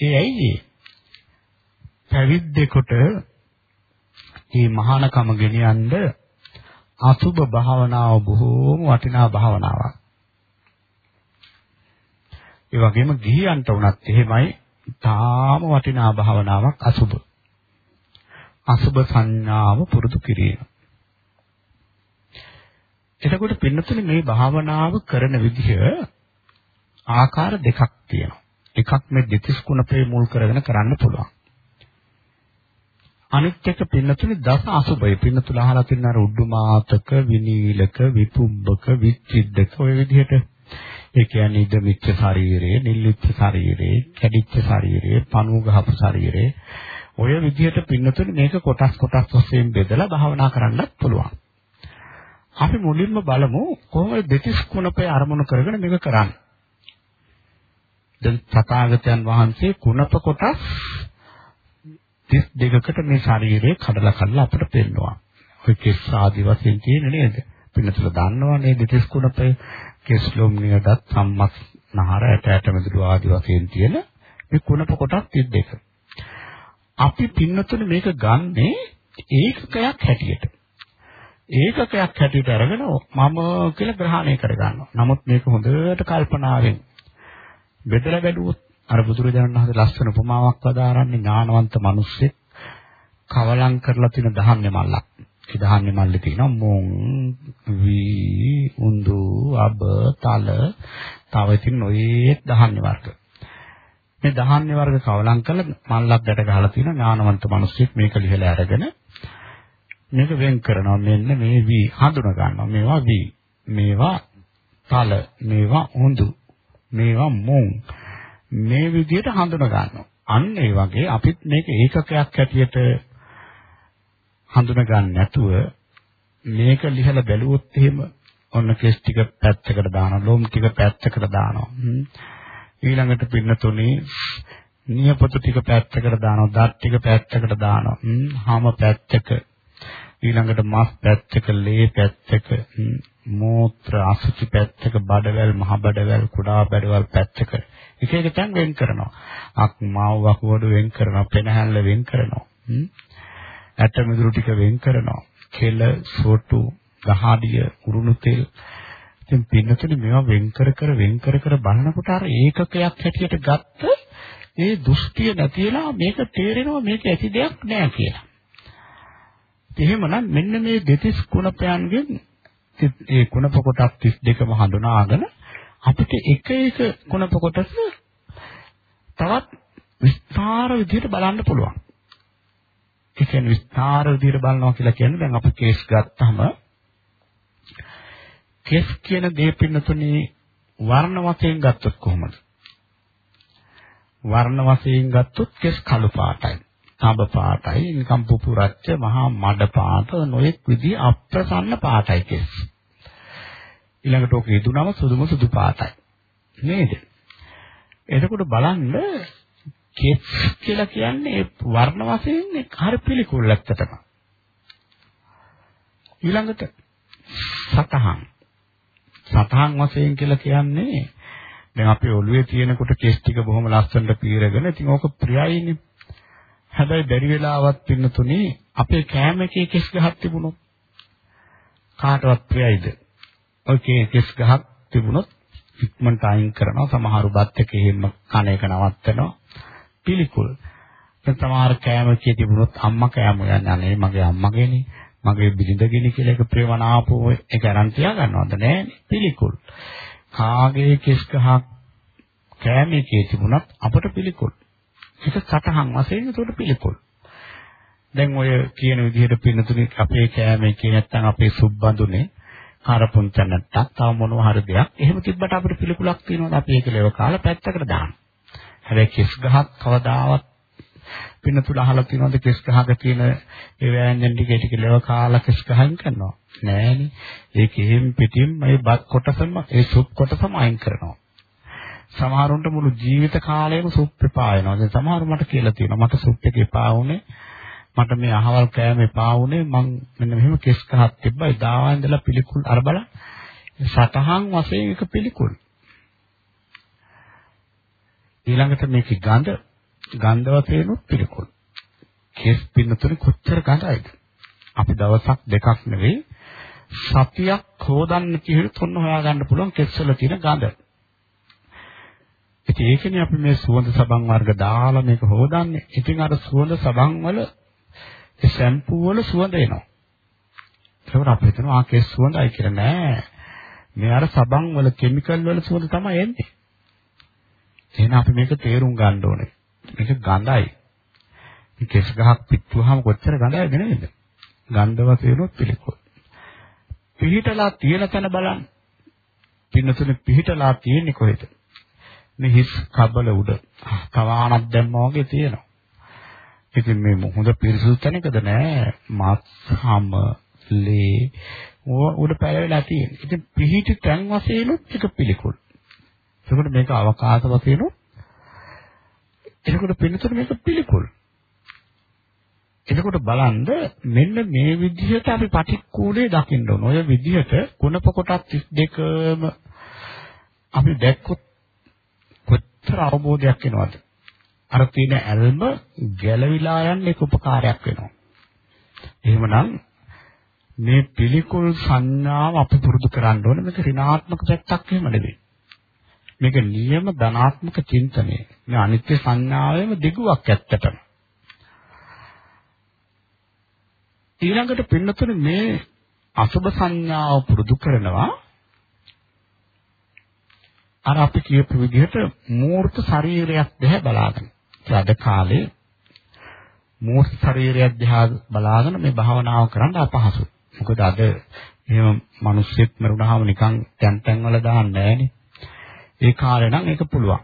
ඒ ඇයි ඒ? පැවිද්දෙකුට මේ මහානකම ගෙනියන්න අසුබ භාවනාව බොහෝම වටිනා භාවනාවක්. ඒ වගේම ගිහියන්ට උනත් එහෙමයි තාම වටිනා භාවනාවක් අසුබ. අසුබ සංඥාව පුරුදු කිරීම. එතකොට පින්නතුනේ මේ භාවනාව කරන විදිහ ආකාර දෙකක් තියෙනවා. එකක් මේ දෙතිස් කුණපේ මුල් කරගෙන කරන්න පුළුවන්. අනිත් එක පින්නතුනේ දස අසුබය පින්නතුල අහලා තියෙන අර උඩුමාතක විනීලක විපුම්බක විච්චිද්දක ඔය විදිහට ඒ කියන්නේ ඉද මිච්ච ශරීරයේ නිල්ලිච්ච ශරීරයේ කැඩිච්ච ශරීරයේ පණු ගහපු ශරීරයේ ඔය විදිහට පින්නතුනේ මේක කොටස් කොටස් වශයෙන් බෙදලා භාවනා කරන්නත් පුළුවන්. අපි මුලින්ම බලමු කොහොමද දෙතිස් කුණපේ අරමුණු කරගෙන මේක කරන්නේ. දැන් තථාගතයන් වහන්සේ කුණප කොටස් 32කට මේ ශරීරය කඩලා කඩලා අපිට පෙන්නවා. ඔය කෙස් ආදි වශයෙන් තියෙන නේද? පින්නතුල දන්නවනේ දෙතිස් කුණපේ කෙස් ලොම් නියදත් සම්මස් නහර ඇට ඇට මෙදුළු ආදි වශයෙන් තියෙන මේ කුණප කොටස් 32. අපි පින්නතුනේ මේක ගන්නේ ඒකකයක් හැටියට. ඒකකයක් හැටියට අරගෙන මම කියලා ග්‍රහණය කරගන්නවා. නමුත් මේක හොඳට කල්පනාවෙන් බෙදලා බැලුවොත් අර බුදුරජාණන් වහන්සේ ලස්සන උපමාවක් වදාරන්නේ ඥානවන්ත මිනිස්සෙක් කවලම් කරලා තියෙන ධාන්‍ය මල්ලක්. ඒ ධාන්‍ය මල්ලේ තියෙනවා මොන්, වී, උඳු, අබ, තල, තව ඉතින් ඔය ධාන්‍ය වර්ග. මේ ධාන්‍ය වර්ග කවලම් කරලා මල්ලක් ගැට ගහලා තියෙන ඥානවන්ත මිනිස්සෙක් මේක ලිහලා අරගෙන මේක වෙන් කරනවා මෙන්න මේ වී හඳුන ගන්නවා මේවා වී මේවා තල මේවා උඳු මේවා මොන් මේ විදිහට හඳුන ගන්නවා. අන්න ඒ වගේ අපිත් මේක ඒකකයක් හැටියට හඳුන ගන්න නැතුව මේක ලිහලා බැලුවොත් එහෙම ඔන්න කෙස් ටික පැත්තකට දානවා, ලොම් ටික පැත්තකට දානවා. ඊළඟට පින්නතුනේ නියපොතු ටික පැත්තකට දානවා, දත් ටික පැත්තකට දානවා. හාම පැත්තක ඊළඟට මස් පැත්තක, ලේ පැත්තක, මූත්‍ර අසුචි පැත්තක, බඩවැල්, මහ බඩවැල්, කුඩා බඩවැල් පැත්තක එක එක තැන් වෙන් කරනවා. අක් මාව වකුගඩු වෙන් කරනවා, පෙනහැල්ල වෙන් කරනවා. ඇට මිදුළු ටික වෙන් කරනවා. කෙල, සොටු, ගහඩිය, උරුණු තෙල්. ඉතින් පින්නතුනේ මේවා වෙන් කර කර වෙන් කර කර බලනකොට අර ඒකකයක් හැටියට ගත්ත ඒ දෘෂ්ටිය නැතිලා මේක තේරෙනවා මේක ඇති දෙයක් නෑ කියලා. එහෙමනම් මෙන්න මේ දෙතිස් කුණපයන්ගෙන් ඒ කුණප කොටස් 32ම හඳුනාගෙන අපිට එක එක කුණප කොටස තවත් විස්තර විදිහට බලන්න පුළුවන්. ඒ කියන්නේ විස්තර විදිහට බලනවා කියලා කියන්නේ දැන් අපි කේස් ගත්තාම කේස් කියන දේ පින්නතුනේ වර්ණ වශයෙන් ගත්තොත් කොහොමද? වර්ණ වශයෙන් ගත්තොත් කේස් කළු පාටයි. තඹ පාටයි, නිකම් පුපුරච්ච මහා මඩ පාට නොයෙක් විදිහ අප්‍රසන්න පාටයි කේස්. ඊළඟට ඔක යෙදුනම සුදුම සුදු පාටයි. නේද? එතකොට බලන්න කෙස් කියලා කියන්නේ වර්ණ වශයෙන් හරි පිළිකුල් ඇත්තටම. ඊළඟට සතහන්. සතහන් වශයෙන් කියලා කියන්නේ දැන් අපේ ඔළුවේ තියෙනකොට කෙස් ටික බොහොම ලස්සනට පීරගෙන ඉතින් ඕක ප්‍රියයිනේ. හැබැයි බැරි වෙලාවත් පින්න තුනේ අපේ කෑම එකේ කෙස් ගහක් තිබුණොත්. කාටවත් ප්‍රියයිද? ඔය කෙස් ගහක් තිබුණොත් ඉක්මනට අයින් කරනවා. සමහරු බත් එක එහෙම කන එක නවත්තනවා. පිළිකුල්. දැන් සමහර කෑම කිය තිබුණොත් අම්මා කෑම යන්නේ අනේ මගේ අම්මගේනේ මගේ බිරිඳගෙනි කියලා එක ප්‍රේමනාපෝ එක අරන් තියා ගන්නවද නෑනේ. පිළිකුල්. කාගේ කෙස් ගහක් කෑමේ කිය තිබුණත් අපට පිළිකුල්. ඒක සතහන් වශයෙන් ඒකට පිළිකුල්. දැන් ඔය කියන විදිහට පින්නතුනේ අපේ කෑමේ කිය නැත්තම් අපේ සුබ්බඳුනේ කරපුන්ච නැත්තම් තව මොනවා හරි දෙයක්. එහෙම තිබ්බට අපිට පිළිකුලක් තියෙනවද? අපි ඒක ලේව කාලා පැත්තකට දානවා හැබැයි කෙස් ගහක් කවදාවත් පින්න තුල අහලා තියෙනවද? කෙස් ගහක තියෙන ඒ වෑංජන් ටික ටික ලෙව කාලා කෙස් ගහින් කරනවා. නෑනේ. ඒක එහෙම පිටින් මේ බත් කොටසම ඒ සුප් කොටසම අයින් කරනවා. සමහරුන්ට මුළු ජීවිත කාලයම සුප් එපා වෙනවා දැන් සමහරු මට කියලා තියෙනවා මට සුප් එක එපා වුනේ මට මේ අහවල් කෑම එපා වුනේ මං මෙන්න මෙහෙම කෙස් ගහක් තිබ්බා එදා ඉඳලා පිළිකුල් අර බලන්න සතහන් වශයෙන් එක පිළිකුල්. ඊළඟට මේකේ ගඳ ගන්ධ වශයෙන් පිළිකුල්. කෙස් පින්නතුනේ කොච්චර ගඳයිද? අපි දවසක් දෙකක් නෙවෙයි සතියක් හොදන්න කියලා තුන්න හොයාගන්න පුළුවන් කෙස්වල තියෙන ගඳ. ඉතින් ඒකනේ අපි මේ සුවඳ සබන් වර්ග දාලා මේක හොදන්නේ. ඉතින් අර සුවඳ සබන් වල ඒ ෂැම්පූ වල සුවඳ එනවා. ඒකවල අපි හිතනවා ආ කෙස් සුවඳයි කියලා නෑ. මේ අර සබන් වල කිමිකල් වල සුවඳ තමයි එන්නේ. එහෙනම් අපි මේක තේරුම් ගන්න ඕනේ. මේක ගඳයි. මේ කෙස් ගහක් පිටුවාම කොච්චර ගඳයිද නේද? ගන්ධ වශයෙන් උත් පිළිකුල්. පිහිටලා තියෙන තැන බලන්න. පින්නතුනේ පිහිටලා තියෙන්නේ කොහෙද? මේ හිස් කබල උඩ තවාණක් දැම්මා වගේ තියෙනවා. ඉතින් මේ හොඳ පිරිසුදු තැනකද නෑ මස් හැම ලේ උඩ පැලවිලා තියෙන්නේ. ඉතින් පිහිටි තැන් වශයෙන් එක පිළිකුල්. ඒකට මේක අවකාශ වශයෙන් එතකොට පින්නතුන මේක පිළිකුල්. එතකොට බලන්න මෙන්න මේ විදිහට අපි පටික්කුලේ දකින්න ඕන. ඔය විදිහට කුණප කොටස් 32ම අපි දැක්කොත් කොච්චර අවබෝධයක් එනවද? අර තියෙන ඇල්ම ගැලවිලා යන්න එක උපකාරයක් වෙනවා. එහෙමනම් මේ පිළිකුල් සංඥාව අපි පුරුදු කරන්න ඕනේ මේක ඍණාත්මක පැත්තක් එහෙම නෙවෙයි. මේක නියම ධනාත්මක චින්තනය. මේ අනිත්‍ය සංඥාවෙම දිගුවක් ඇත්තටම. ඊළඟට පින්නතුනේ මේ අසුබ සංඥාව පුරුදු කරනවා අර අපි කියපු විදිහට මූර්ත ශරීරයක් දැහැ බලාගෙන. අද කාලේ මූර්ත ශරීරයක් දිහා බලාගෙන මේ භාවනාව කරන්න අපහසුයි. මොකද අද එහෙම මිනිස්සෙක් මරුණාම නිකන් තැන් තැන් වල දාන්නේ නැහනේ. ඒ කාලේ නම් ඒක පුළුවන්.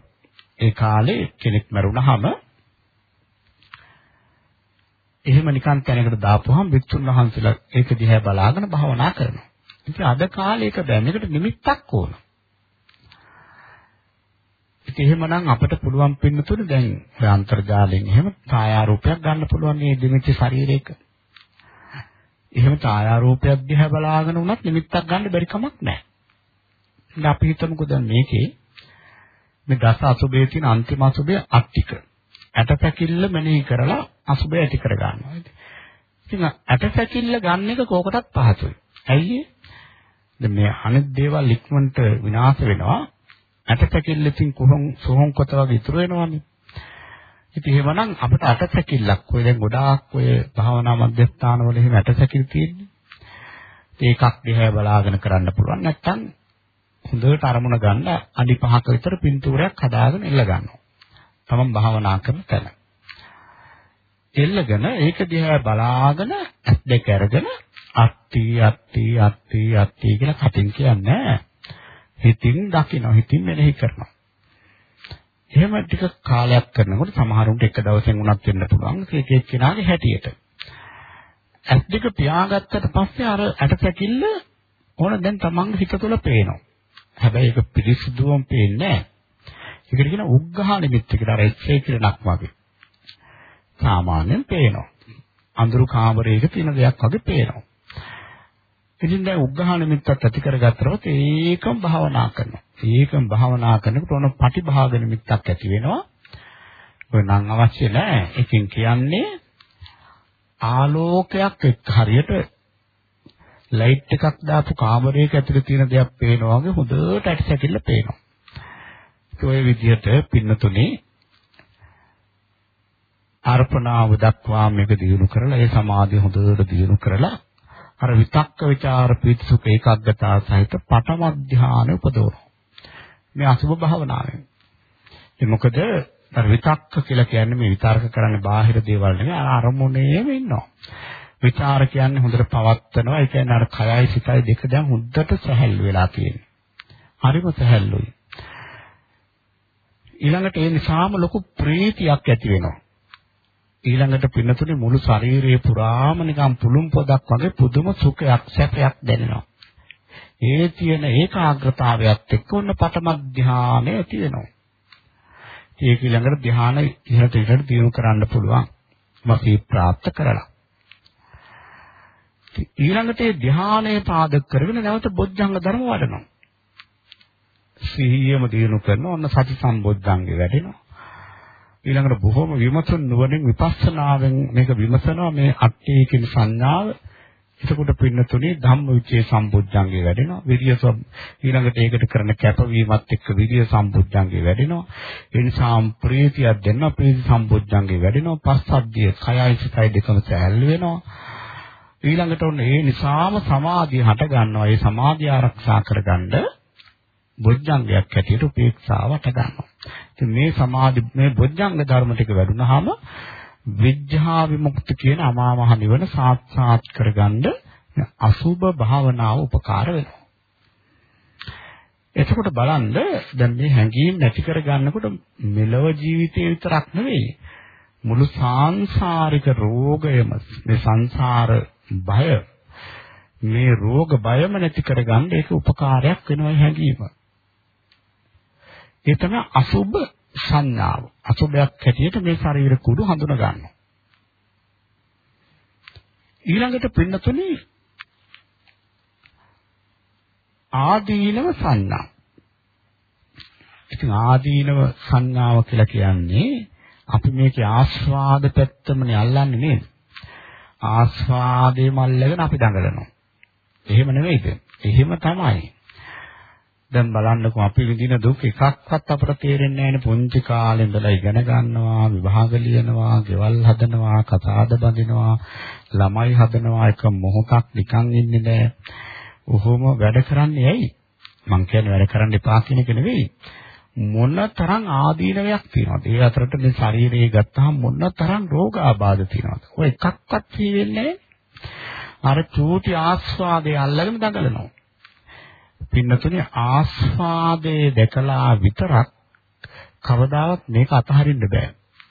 ඒ කාලේ කෙනෙක් මරුණාම එහෙම නිකන් තැනකට දාපුවහම වික්තුන් වහන්සේලා ඒක දිහා බලාගෙන භාවනා කරනවා. ඉතින් අද කාලේ ඒක බෑ. මේකට නිමිත්තක් ඕන. ඉතින් එහෙමනම් අපිට පුළුවන් පින්නතුනේ දැන් ඔය අන්තර්ජාලයෙන් එහෙම ඡායාරූපයක් ගන්න පුළුවන් මේ දෙමිච්ච ශරීරයක. එහෙම ඡායාරූපයක් දිහා බලාගෙන උනත් නිමිත්තක් ගන්න බැරි කමක් නැහැ. ඉතින් අපි හිතමුකෝ දැන් මේකේ මේ දස අසුබේ තියෙන අන්තිම අසුබය අට්ටික. ඇටපැකිල්ල මෙනෙහි කරලා අසුබය ඇති කර ගන්නවා. ඉතින් ඇටපැකිල්ල ගන්න එක කෝකටත් පහසුයි. ඇයි දැන් මේ අනිත් දේවල් ඉක්මනට විනාශ වෙනවා. ඇටපැකිල්ලකින් කොහොම සොහොන් කොට වගේ ඉතුරු වෙනවනේ. ඉතින් එහෙමනම් අපිට අටසැකිල්ලක් ඔය දැන් ගොඩාක් ඔය භාවනා මධ්‍යස්ථානවල එහෙම අටසැකිලි තියෙන්නේ. ඒකක් දිහා බලාගෙන කරන්න පුළුවන්. නැත්තම් හොඳට අරමුණ ගන්න අඩි 5ක විතර පින්තූරයක් හදාගෙන එල්ල ගන්නවා. තමන් භාවනා කරන තැන. එල්ලගෙන ඒක දිහා බලාගෙන ඇස් දෙක අරගෙන අත්ති අත්ති අත්ති අත්ති කියලා කටින් කියන්නේ හිතින් දකින්න හිතින් මෙනෙහි කරනවා. එහෙම ටික කාලයක් කරනකොට සමහරුන්ට එක දවසෙන් උනත් වෙන්න පුළුවන් ඒක එක්කෙනාගේ හැටියට. ඇස් දෙක පියාගත්තට පස්සේ අර ඇටසැකිල්ල ඕන දැන් තමන්ගේ හිත තුළ පේනවා. හැබැයි ඒක පිරිසිදුවම පේන්නේ නැහැ. ඒකට කියන උග්ඝා නිමිත්ත කියලා අර එක්සේ කිරණක් වගේ. සාමාන්‍යයෙන් පේනවා. අඳුරු කාමරයක තියෙන දෙයක් වගේ පේනවා. ඉතින් දැන් උග්ඝා නිමිත්තත් ඇති කරගත්තොත් ඒකම භාවනා කරනවා. ඒකම භාවනා කරනකොට ඔන්න පටිභාග නිමිත්තක් ඇති වෙනවා. ඔය නම් අවශ්‍ය නැහැ. එකෙන් කියන්නේ ආලෝකයක් එක්ක හරියට ලයිට් එකක් දාපු කාමරයක ඇතුලේ තියෙන දෙයක් පේනවා වගේ හොඳට ඇටසැකිල්ල පේනවා. ඒ ඔය විදිහට පින්නතුනේ අර්පණාව දක්වා මේක දිනු කරලා ඒ සමාධිය හොඳට දිනු කරලා අර විතක්ක ਵਿਚාර ප්‍රීතිසුඛ ඒකාග්‍රතාව සහිත පඨම ධානය උපදවනවා. මේ අසුභ භාවනාවෙන්. ඒ මොකද අර විතක්ක කියලා කියන්නේ මේ විතර්ක කරන්නේ බාහිර දේවල් නෙමෙයි අර අරමුණේම ඉන්නවා. විචාර කියන්නේ හොඳට පවත්නවා. ඒ කියන්නේ අර කයයි සිතයි දෙක දැන් හොඳට සැහැල්ලු වෙලා තියෙනවා. හරිම සැහැල්ලුයි. ඊළඟට ඒ නිසාම ලොකු ප්‍රීතියක් ඇති වෙනවා. ඊළඟට පින්නතුනේ මුළු ශරීරයේ පුරාම නිකන් පුළුම් පොදක් වගේ පුදුම සුඛයක් සැපයක් දැනෙනවා. ඒ තියෙන ඒකාග්‍රතාවයත් එක්ක ඔන්න පඨම ධානය ඇති වෙනවා. ඒක ඊළඟට ධානය ඉහළට ඉහළට දියුණු කරන්න පුළුවන්. මසී ප්‍රාප්ත කරලා. ඊළඟට ඒ ධානයේ පාදක කරගෙන නැවත බොජ්ජංග ධර්ම වඩනවා. සිහියම දිනු කරනවා ඔන්න සති සම්බොජ්ජංගේ වැඩෙනවා. ඊළඟට බොහොම විමසන නුවණින් විපස්සනාවෙන් මේක විමසනවා මේ අට්ඨේ කියන සංඥාව එතකොට පින්නතුනේ ධම්මවිචේ සම්බුද්ධංගේ වැඩෙනවා. විරිය ඊළඟට ඒකට කරන කැපවීමත් එක්ක විරිය සම්බුද්ධංගේ වැඩෙනවා. ඒ නිසා ප්‍රීතියක් දෙන්න ප්‍රීති සම්බුද්ධංගේ වැඩෙනවා. පස්සද්ධිය කයයි සිතයි දෙකම සැහැල්ලු වෙනවා. ඊළඟට ඔන්න ඒ නිසාම සමාධිය හට ගන්නවා. ඒ සමාධිය ආරක්ෂා කරගන්න බොජ්ජංගයක් හැටියට උපේක්ෂාව හට ගන්නවා. ඉතින් මේ සමාධි මේ බොජ්ජංග ධර්ම ටික වැඩුණාම විඥා විමුක්ති කියන අමා මහ නිවන සාක්ෂාත් කරගන්න අසුබ භාවනාව උපකාර වෙනවා. එතකොට බලන්න දැන් මේ හැඟීම් නැති කරගන්නකොට මෙලව ජීවිතේ විතරක් නෙවෙයි මුළු සාංශාරික රෝගයම මේ සංසාර බය මේ රෝග බයම නැති කරගන්න ඒක උපකාරයක් වෙනවා හැඟීම. ඒ තමයි අසුබ සංඥාව. අසුබයක් හැටියට මේ ශරීර කුඩු හඳුන ගන්නවා. ඊළඟට පින්නතුනි ආදීනව සංඥා. ඉතින් ආදීනව සංඥාව කියලා කියන්නේ අපි මේකේ ආස්වාද පැත්තමනේ අල්ලන්නේ නේද? ආස්වාදේ මල්ලගෙන අපි දඟලනවා. එහෙම නෙවෙයිද? එහෙම තමයි. දැන් බලන්නකෝ අපි විඳින දුක් එකක්වත් අපට තේරෙන්නේ නැහැනේ පුංචි කාලේ ඉඳලා ඉගෙන ගන්නවා විභාග ලියනවා ගෙවල් හදනවා කතාද බඳිනවා ළමයි හදනවා එක මොහොතක් නිකන් ඉන්නේ නැහැ. ඔහොම වැඩ කරන්නේ ඇයි? මං කියන්නේ වැඩ කරන්න එපා කියන එක නෙවෙයි. මොන තරම් ආදීනවයක් තියෙනවද? ඒ අතරට මේ ශරීරය ගත්තාම මොන තරම් රෝග ආබාධ තියෙනවද? ඔය එකක්වත් තියෙන්නේ අර චූටි ආස්වාදයේ අල්ලගෙන දඟලනවා. පින්නතුනේ ආස්වාදයේ දැකලා විතරක් කවදාවත් මේක අතහරින්න බෑ.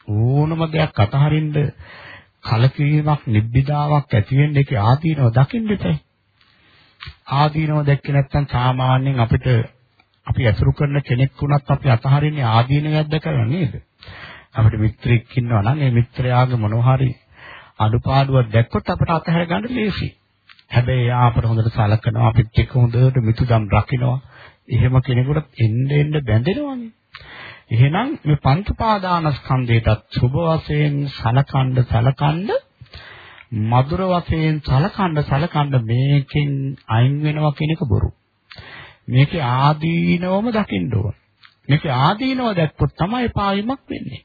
ඕනම දෙයක් අතහරින්න කලකිරීමක් නිබ්බිදාවක් ඇති වෙන්න ඒකේ ආදීනව දකින්න එපා. ආදීනව දැක්කේ නැත්නම් සාමාන්‍යයෙන් අපිට අපි අසුරු කරන කෙනෙක් වුණත් අපි අතහරින්නේ ආදීනවයක් දැකලා නේද? අපිට මිත්‍රෙක් ඉන්නවා නම් ඒ මිත්‍රයාගේ මොනවා හරි අඩුපාඩුවක් දැක්කොත් අපිට අතහැර ගන්න ලේසියි. හැබැයි එයා අපට හොඳට සලකනවා අපිත් එක්ක හොඳට මිතුදම් රකින්නවා. එහෙම කෙනෙකුට එන්න එන්න බැඳෙනවනේ. එහෙනම් මේ පංච පාදානස්කන්ධයටත් සුභ වශයෙන් සලකන්න සලකන්න මధుර වශයෙන් සලකන්න සලකන්න මේකෙන් අයින් වෙනවා කියන එක බොරු. මේකේ ආදීනවම දකින්න ඕන. මේකේ ආදීනව දැක්කොත් තමයි එපා වීමක් වෙන්නේ.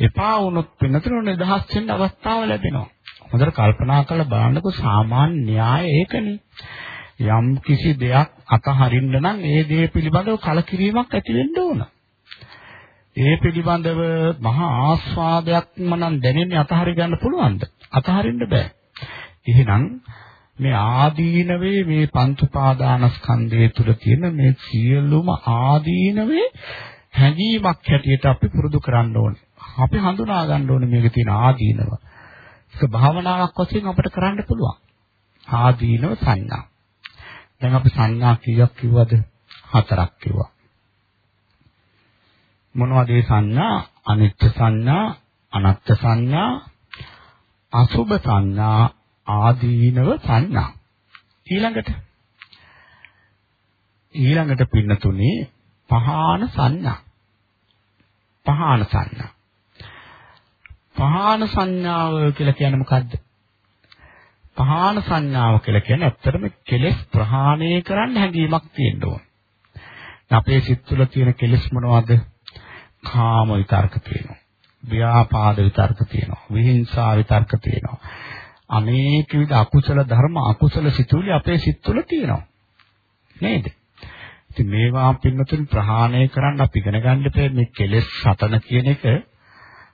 එපා වුණොත් වෙනතර නිදහස් වෙන්න අවස්ථාව ලැබෙනවා. හොඳට කල්පනා කරලා බලන්නකො සාමාන්‍ය න්‍යාය ඒකනේ. යම් කිසි දෙයක් අතහරින්න නම් ඒ දේ පිළිබඳව කලකිරීමක් ඇති වෙන්න ඕන. ඒ පිළිබඳව මහා ආස්වාදයක්ම නම් දැනෙන්නේ අතහරි ගන්න පුළුවන්ද? අතහරින්න බෑ. එහෙනම් මේ ආදීනවේ මේ පංච පාදානස්කන්ධය තුල තියෙන මේ සියලුම ආදීනවේ හැඟීමක් හැටියට අපි පුරුදු කරන්න ඕනේ. අපි හඳුනා ගන්න ඕනේ මේකේ තියෙන ආදීනව. ඒක භාවනාවක් වශයෙන් අපිට කරන්න පුළුවන්. ආදීනව සංඥා. දැන් අපි සංඥා කීයක් කිව්වද? හතරක් කිව්වා. මොනවද ඒ සංඥා? අනිත්‍ය සංඥා, අනත්ත් සංඥා, අසුභ සංඥා, ආදීනව සංඥා. ඊළඟට ඊළඟට පින්නතුනේ පහාන සංඥා. පහාන සංඥා. පහාන සංඥාව කියලා කියන්නේ මොකද්ද? පහාන සංඥාව කියලා කියන්නේ ඇත්තටම කෙලෙස් ප්‍රහාණය කරන්න හැඟීමක් තියෙන්න ඕන. අපේ සිත් තුළ තියෙන කෙලෙස් මොනවද? කාම විතර්ක තියෙනවා. ව්‍යාපාද විතර්ක තියෙනවා. විහිංසා විතර්ක තියෙනවා. අනේක විද අකුසල ධර්ම අකුසල සිතුවිලි අපේ සිත් තුළ තියෙනවා. නේද? ඉතින් මේවා පින්නතුන් ප්‍රහාණය කරන්න අපි ඉගෙන ගන්න මේ කෙලෙස් සතන කියන එක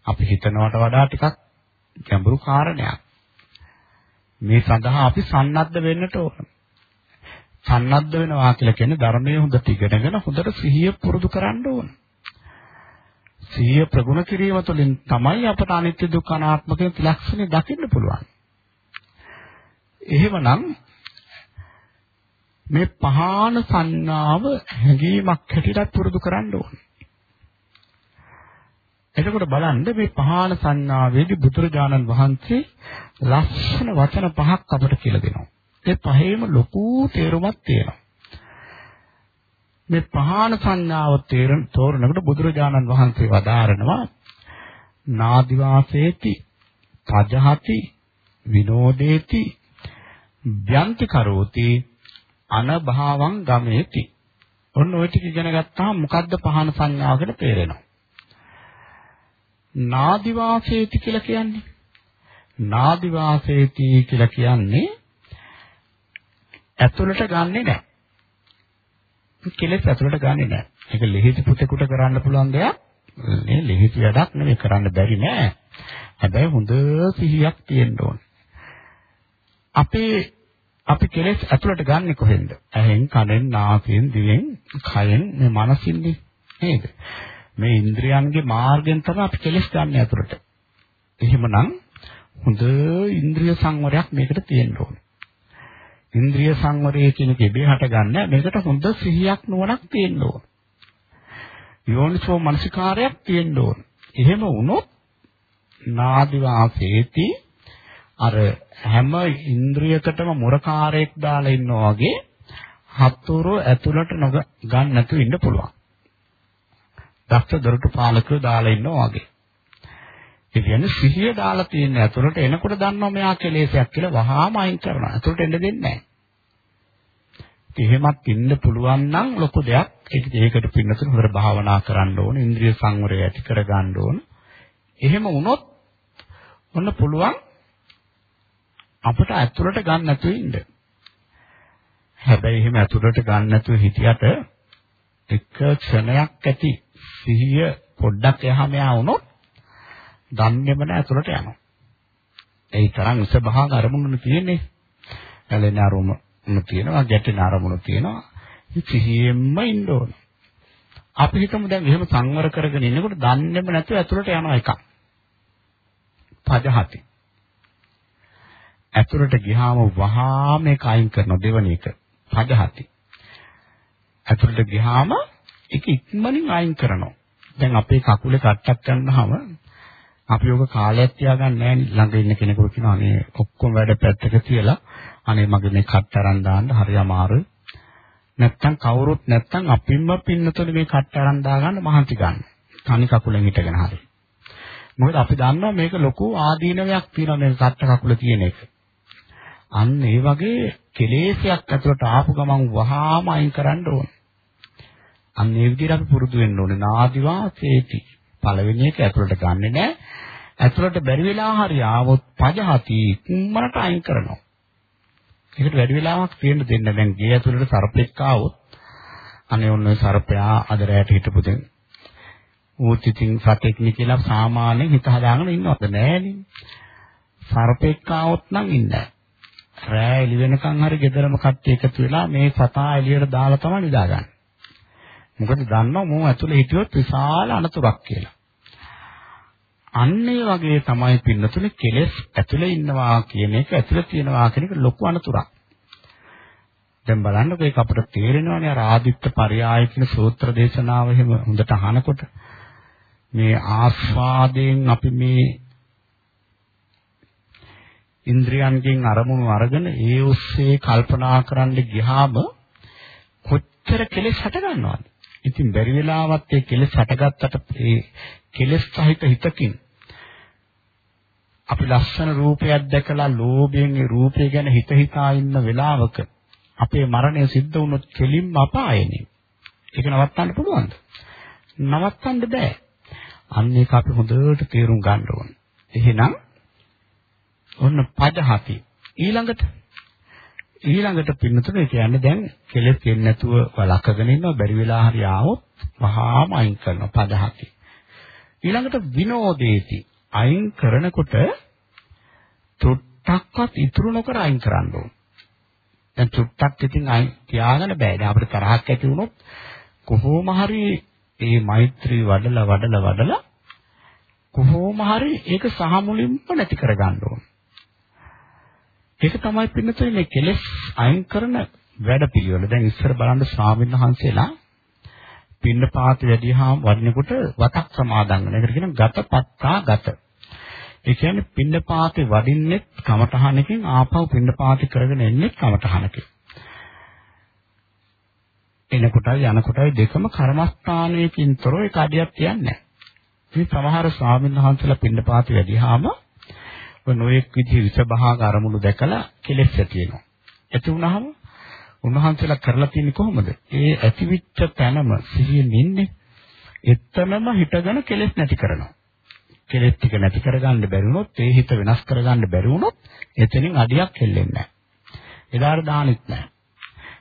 අපි හිතනවට වඩා ටිකක් ගැඹුරු කාරණයක්. මේ සඳහා අපි සන්නද්ධ වෙන්නට ඕන. සන්නද්ධ වෙනවා කියලා කියන්නේ ධර්මයේ හොඳට ඉගෙනගෙන හොඳට සිහිය පුරුදු කරන්න ඕන. සිහිය ප්‍රගුණ කිරීම තුළින් තමයි අපට අනිත්‍ය දුක්ඛ අනාත්ම කියන ත්‍රිලක්ෂණය දකින්න පුළුවන්. එහෙමනම් මේ පහාන සංනාව හැඟීමක් හැටියට පුරුදු කරන්න ඕනේ. එතකොට බලන්න මේ පහාන සංඥාවේදී බුදුරජාණන් වහන්සේ ලස්සන වචන පහක් අපට කියලා දෙනවා. ඒ පහේම ලොකු තේරුමක් තියෙනවා. මේ පහාන සංඥාව තේරෙන තෝරනකොට බුදුරජාණන් වහන්සේ වදාරනවා නාදිවාසේති පජහති විනෝදේති ව්‍යන්ති කරෝති අනභාවං ගමේති ඔන්න ඔය ටික ඉගෙන ගත්තාම මොකද්ද පහන සංඥාව කියලා තේරෙනවා නාදිවාසේති කියලා කියන්නේ නාදිවාසේති කියලා කියන්නේ ඇතුළට ගන්නෙ නැහැ. කෙලෙස් ඇතුළට ගන්නෙ නැහැ. ඒක ලිහිති පුතේකට කරන්න පුළුවන් දෙයක්. මේ ලිහිති වැඩක් නෙමෙයි කරන්න බැරි නෑ. හැබැයි හොඳ සිහියක් තියෙන්න ඕන. අපේ අපි කෙලෙස් ඇතුළට ගන්නෙ කොහෙන්ද? ඇහෙන්, කනෙන්, නාසයෙන්, දිවෙන්, කයෙන්, මේ මනසින්නේ නේද? මේ ඉන්ද්‍රියන්ගේ මාර්ගයෙන් තමයි අපි කෙලෙස් ගන්න ඇතුළට. එහෙමනම් හොඳ ඉන්ද්‍රිය සංවරයක් මේකට තියෙන්න ඕනේ. ඉන්ද්‍රිය සංවරය කියන කෙබේ හටගන්න මේකට හොඳ සිහියක් නුවණක් තියෙන්න ඕන. යෝනිසෝ මනසිකාරයක් තියෙන්න ඕන. එහෙම වුණොත් නාදි වාසේති අර හැම ඉන්ද්‍රියකටම මුරකාරයක් දාලා ඉන්නා වගේ හතුරු ඇතුළට නොග ගන්න නැතුව ඉන්න පුළුවන්. දක්ෂ දොරටු පාලකයෝ දාලා ඉන්නා වගේ. ඒ කියන්නේ සිහිය දාලා තියෙන ඇතුළට එනකොට දන්නවා මෙයා කෙලෙසයක් කියලා වහාම අයින් කරනවා. ඇතුළට එන්න දෙන්නේ නැහැ. එහෙමත් ඉන්න පුළුවන් නම් ලොකු දෙයක්. ඒක ඒකට පින්නතුන හොඳට භාවනා කරන්න ඕන, ඉන්ද්‍රිය සංවරය ඇති කර ගන්න ඕන. එහෙම වුණොත් ඔන්න පුළුවන් අපිට ඇතුළට ගන්න නැතුව ඉන්න. හැබැයි එහෙම ඇතුළට ගන්න නැතුව හිටියට එක ක්ෂණයක් ඇති සිහිය පොඩ්ඩක් එහා මෙහා වුණොත් දන්නේම නැහැ ඇතුළට යනවා. ඒ තරම් විසභාග අරමුණු තියෙන්නේ. ඇලෙන අරමුණු තියෙනවා, ගැටෙන අරමුණු තියෙනවා. සිහියෙන්ම ඉන්න ඕන. අපි හිතමු දැන් එහෙම සංවර කරගෙන ඉන්නකොට දන්නේම නැතුව ඇතුළට යනවා එකක්. පජහති. ඇතුළට ගියාම වහාම ඒක අයින් කරන දෙවන එක. පජහති. ඇතුළට ගියාම ඒක ඉක්මනින් අයින් කරනවා. දැන් අපේ කකුලේ කට්ටක් ගන්නාම අපි ඔක කාලයක් තියාගන්නේ නැහැ ළඟ ඉන්න කෙනෙකුට කියනවා මේ ඔක්කොම වැඩ පැත්තක තියලා අනේ මගේ මේ කට්ට අරන් දාන්න හරි අමාරුයි. නැත්තම් කවුරුත් නැත්තම් අපින්ම පින්නතොලේ මේ කට්ට අරන් දාගන්න මහන්සි ගන්න. තනි කකුලෙන් හිටගෙන හරි. මොකද අපි දන්නවා මේක ලොකු ආදීනවයක් තියෙනවා මේ සත්‍ය කකුල තියෙන එක. අන්න ඒ වගේ කෙලෙසයක් ඇතුළට ආපු ගමන් වහාම අයින් කරන්න ඕන. අන්න ඒ විදිහට අපි පුරුදු වෙන්න ඕනේ. නාදිවා සේති. පළවෙනි එක ඇතුළට ගන්නෙ නෑ. ඇතුළට බැරි වෙලා හරි ආවොත් පජහති කුම්මනට අයින් කරනවා. ඒකට වැඩි වෙලාවක් තියෙන්න දෙන්න දැන් ගේ ඇතුළට සර්පෙක් ආවොත් අනේ ඔන්න සර්පයා අද රැයට හිටපු දෙන් ඌත් ඉතින් සතෙක්නි කියලා සාමාන්‍යයෙන් හිත හදාගෙන ඉන්නවද නෑනේ. සර්පෙක් ආවොත් නම් ඉන්නේ රෑ එළි වෙනකන් හරි ගෙදරම කට්ටිය එකතු වෙලා මේ සතා එළියට දාලා තමයි නිදාගන්නේ. මොකද දන්නවා මෝ ඇතුලේ හිටියොත් විශාල අනතුරක් කියලා. අන්න ඒ වගේ තමයි පින්නතුනේ කෙලෙස් ඇතුලේ ඉන්නවා කියන එක ඇතුලේ තියෙනවා කියන එක ලොකු අනතුරක්. දැන් බලන්නකෝ ඒක අපිට තේරෙනවානේ අර ආදිත්ත පරයාය කියන සූත්‍ර දේශනාව එහෙම හොඳට අහනකොට මේ ආස්වාදයෙන් අපි මේ ඉන්ද්‍රියන්ගෙන් අරමුණු අරගෙන ඒ ඔස්සේ කල්පනා කරන්න ගියාම කොච්චර කෙලෙස් හට ගන්නවද? ඉතින් බැරි වෙලාවත් ඒ කෙලෙස් හටගත්තට ඒ කෙලෙස් සහිත හිතකින් අපි ලස්සන රූපයක් දැකලා ලෝභයෙන් ඒ රූපය ගැන හිත හිතා ඉන්න වෙලාවක අපේ මරණය සිද්ධ වුණොත් කෙලින්ම අපායනේ. ඒක නවත්තන්න පුළුවන්ද? නවත්තන්න බෑ. අන්න ඒක අපි හොඳට තේරුම් ගන්න ඕන. එහෙනම් ඔන්න පදහති. ඊළඟට ඊළඟට පින්නතුනේ කියන්නේ දැන් කෙලෙස් දෙන්නේ නැතුව වළක්වගෙන ඉන්නවා බැරි වෙලා හරි ආවොත් වහාම අයින් කරනවා පදහති. ඊළඟට විනෝදේති අයින් කරනකොට චුට්ටක්වත් ඉතුරු නොකර අයින් කරන්න ඕන. දැන් චුට්ටක් ඉතින් අයින් තියාගන්න බෑ. දැන් අපිට තරහක් ඇති වුණොත් කොහොම හරි මේ මෛත්‍රී වඩලා වඩලා වඩලා කොහොම හරි ඒක සහ මුලින්ම නැති කරගන්න ඕන. ඒක තමයි පින්නතුනේ මේ කෙලෙස් අයින් කරන වැඩ පිළිවෙල. දැන් ඉස්සර බලන්න ස්වාමීන් වහන්සේලා පින්නපාත වැඩිහාම වඩනකොට වතක් සමාදන් වෙන. ඒකට කියන ගතපත්තා ගත. ඒ කියන්නේ පින්නපාතේ වඩින්නේ කමඨහනකින් ආපහු පින්නපාතේ කරගෙන එන්නේ කමඨහනකින්. එනකොටයි යනකොටයි දෙකම කර්මස්ථානයකින් තොරව ඒක අඩියක් තියන්නේ නැහැ. මේ සමහර ස්වාමීන් වහන්සේලා පින්නපාතේ වැඩිහාම ඔය නොයෙක් විදිහේ විසභාග අරමුණු දැකලා කෙලෙස් ඇති වෙනවා. ඇති වුණාම උන්වහන්සේලා කරලා තියෙන්නේ කොහොමද? ඒ ඇතිවිච්ච තැනම සිහියෙන් ඉන්නේ. එතනම හිටගෙන කෙලෙස් නැති කරනවා. කෙලෙස් ටික නැති කරගන්න බැරි වුණොත් ඒ හිත වෙනස් කරගන්න බැරි වුණොත් එතනින් අඩියක් හෙල්ලෙන්නේ නැහැ. එදාට දානෙත් නැහැ.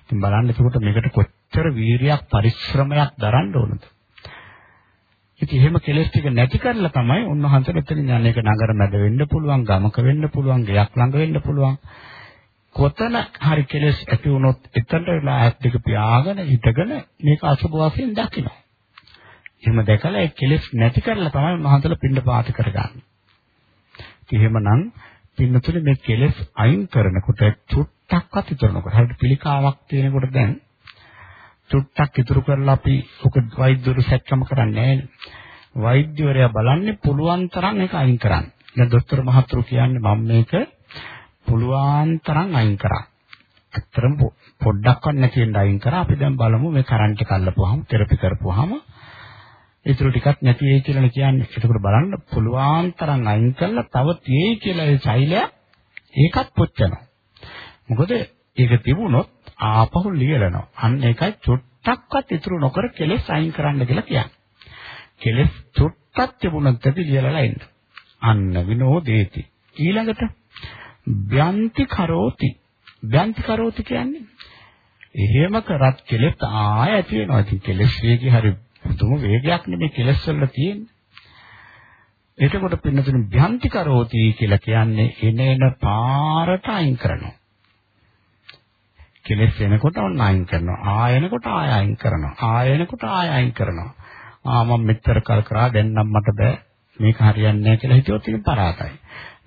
ඉතින් බලන්න එතකොට මේකට කොච්චර වීරියක් පරිශ්‍රමයක් දරන්න ඕනද? ඉතින් එහෙම කෙලෙස් ටික නැති කරලා තමයි උන්වහන්සේ මෙතන යන්නේ. ඒක නගර මැද වෙන්න පුළුවන්, ගමක වෙන්න පුළුවන්, ගෙයක් ළඟ වෙන්න පුළුවන්. කොතන හරි කෙලෙස් ඇති වුණොත් එතනට වෙලා ඇස් දෙක පියාගෙන හිටගෙන මේක අසුබ වශයෙන් දකිනවා. එහෙම දැකලා ඒ කෙලෙස් නැති කරලා තමයි උන්වහන්සේලා පින්න පාත කරගන්නේ. එහෙමනම් පින්නතුනේ මේ කෙලෙස් අයින් කරනකොට චුට්ටක්වත් ඉතුරු නොකර හරියට පිළිකාවක් තියෙනකොට දැන් චුට්ටක් ඉතුරු කරලා අපි ඔක වෛද්‍යවරු සැකම කරන්නේ වෛද්‍යවරයා බලන්නේ පුළුවන් තරම් ඒක අයින් කරන්න. දැන් දොස්තර මහතුරු කියන්නේ මම මේක පුළුවන් තරම් අයින් කරා. ඇත්තටම පොඩ්ඩක්වත් නැති වෙන්න අයින් කරා. අපි දැන් බලමු මේ කරන්ට් එක අල්ලපුවාම තෙරපි කරපුවාම ඊටු ටිකක් නැති වෙයි කියලා කියන්නේ. ඒකට බලන්න පුළුවන් තරම් අයින් කළා තව තියෙයි කියලා ඒ සෛලය ඒකත් පුච්චනවා. මොකද ඒක තිබුණොත් ආපහු ලියලනවා. අන්න ඒකයි චුට්ටක්වත් ඉතුරු නොකර කෙලෙස් අයින් කරන්න කියලා කියන්නේ. කෙලෙස් චුට්ටක් තිබුණත් ඇති ලියලලා එන්න. අන්න විනෝදේති. ඊළඟට ව්‍යන්ති කරෝති. ව්‍යන්ති කරෝති කියන්නේ එහෙම කරත් කෙලෙස් ආය ඇති වෙනවා. ඉතින් කෙලෙස් වේගي හරි පුදුම වේගයක් නෙමෙයි කෙලස් වල තියෙන්නේ. එතකොට පින්නතුනේ භ්‍යන්ති කරෝති කියලා කියන්නේ එන එන පාරට අයින් කරනවා. කෙලස් එනකොට ඔන්න අයින් කරනවා. ආයනකොට ආය අයින් කරනවා. ආයනකොට ආය අයින් කරනවා. ආ මම මෙච්චර කල් කරා දැන් නම් මට බෑ. මේක හරියන්නේ නැහැ කියලා හිතුවොත් ඉතින් පරාතයි.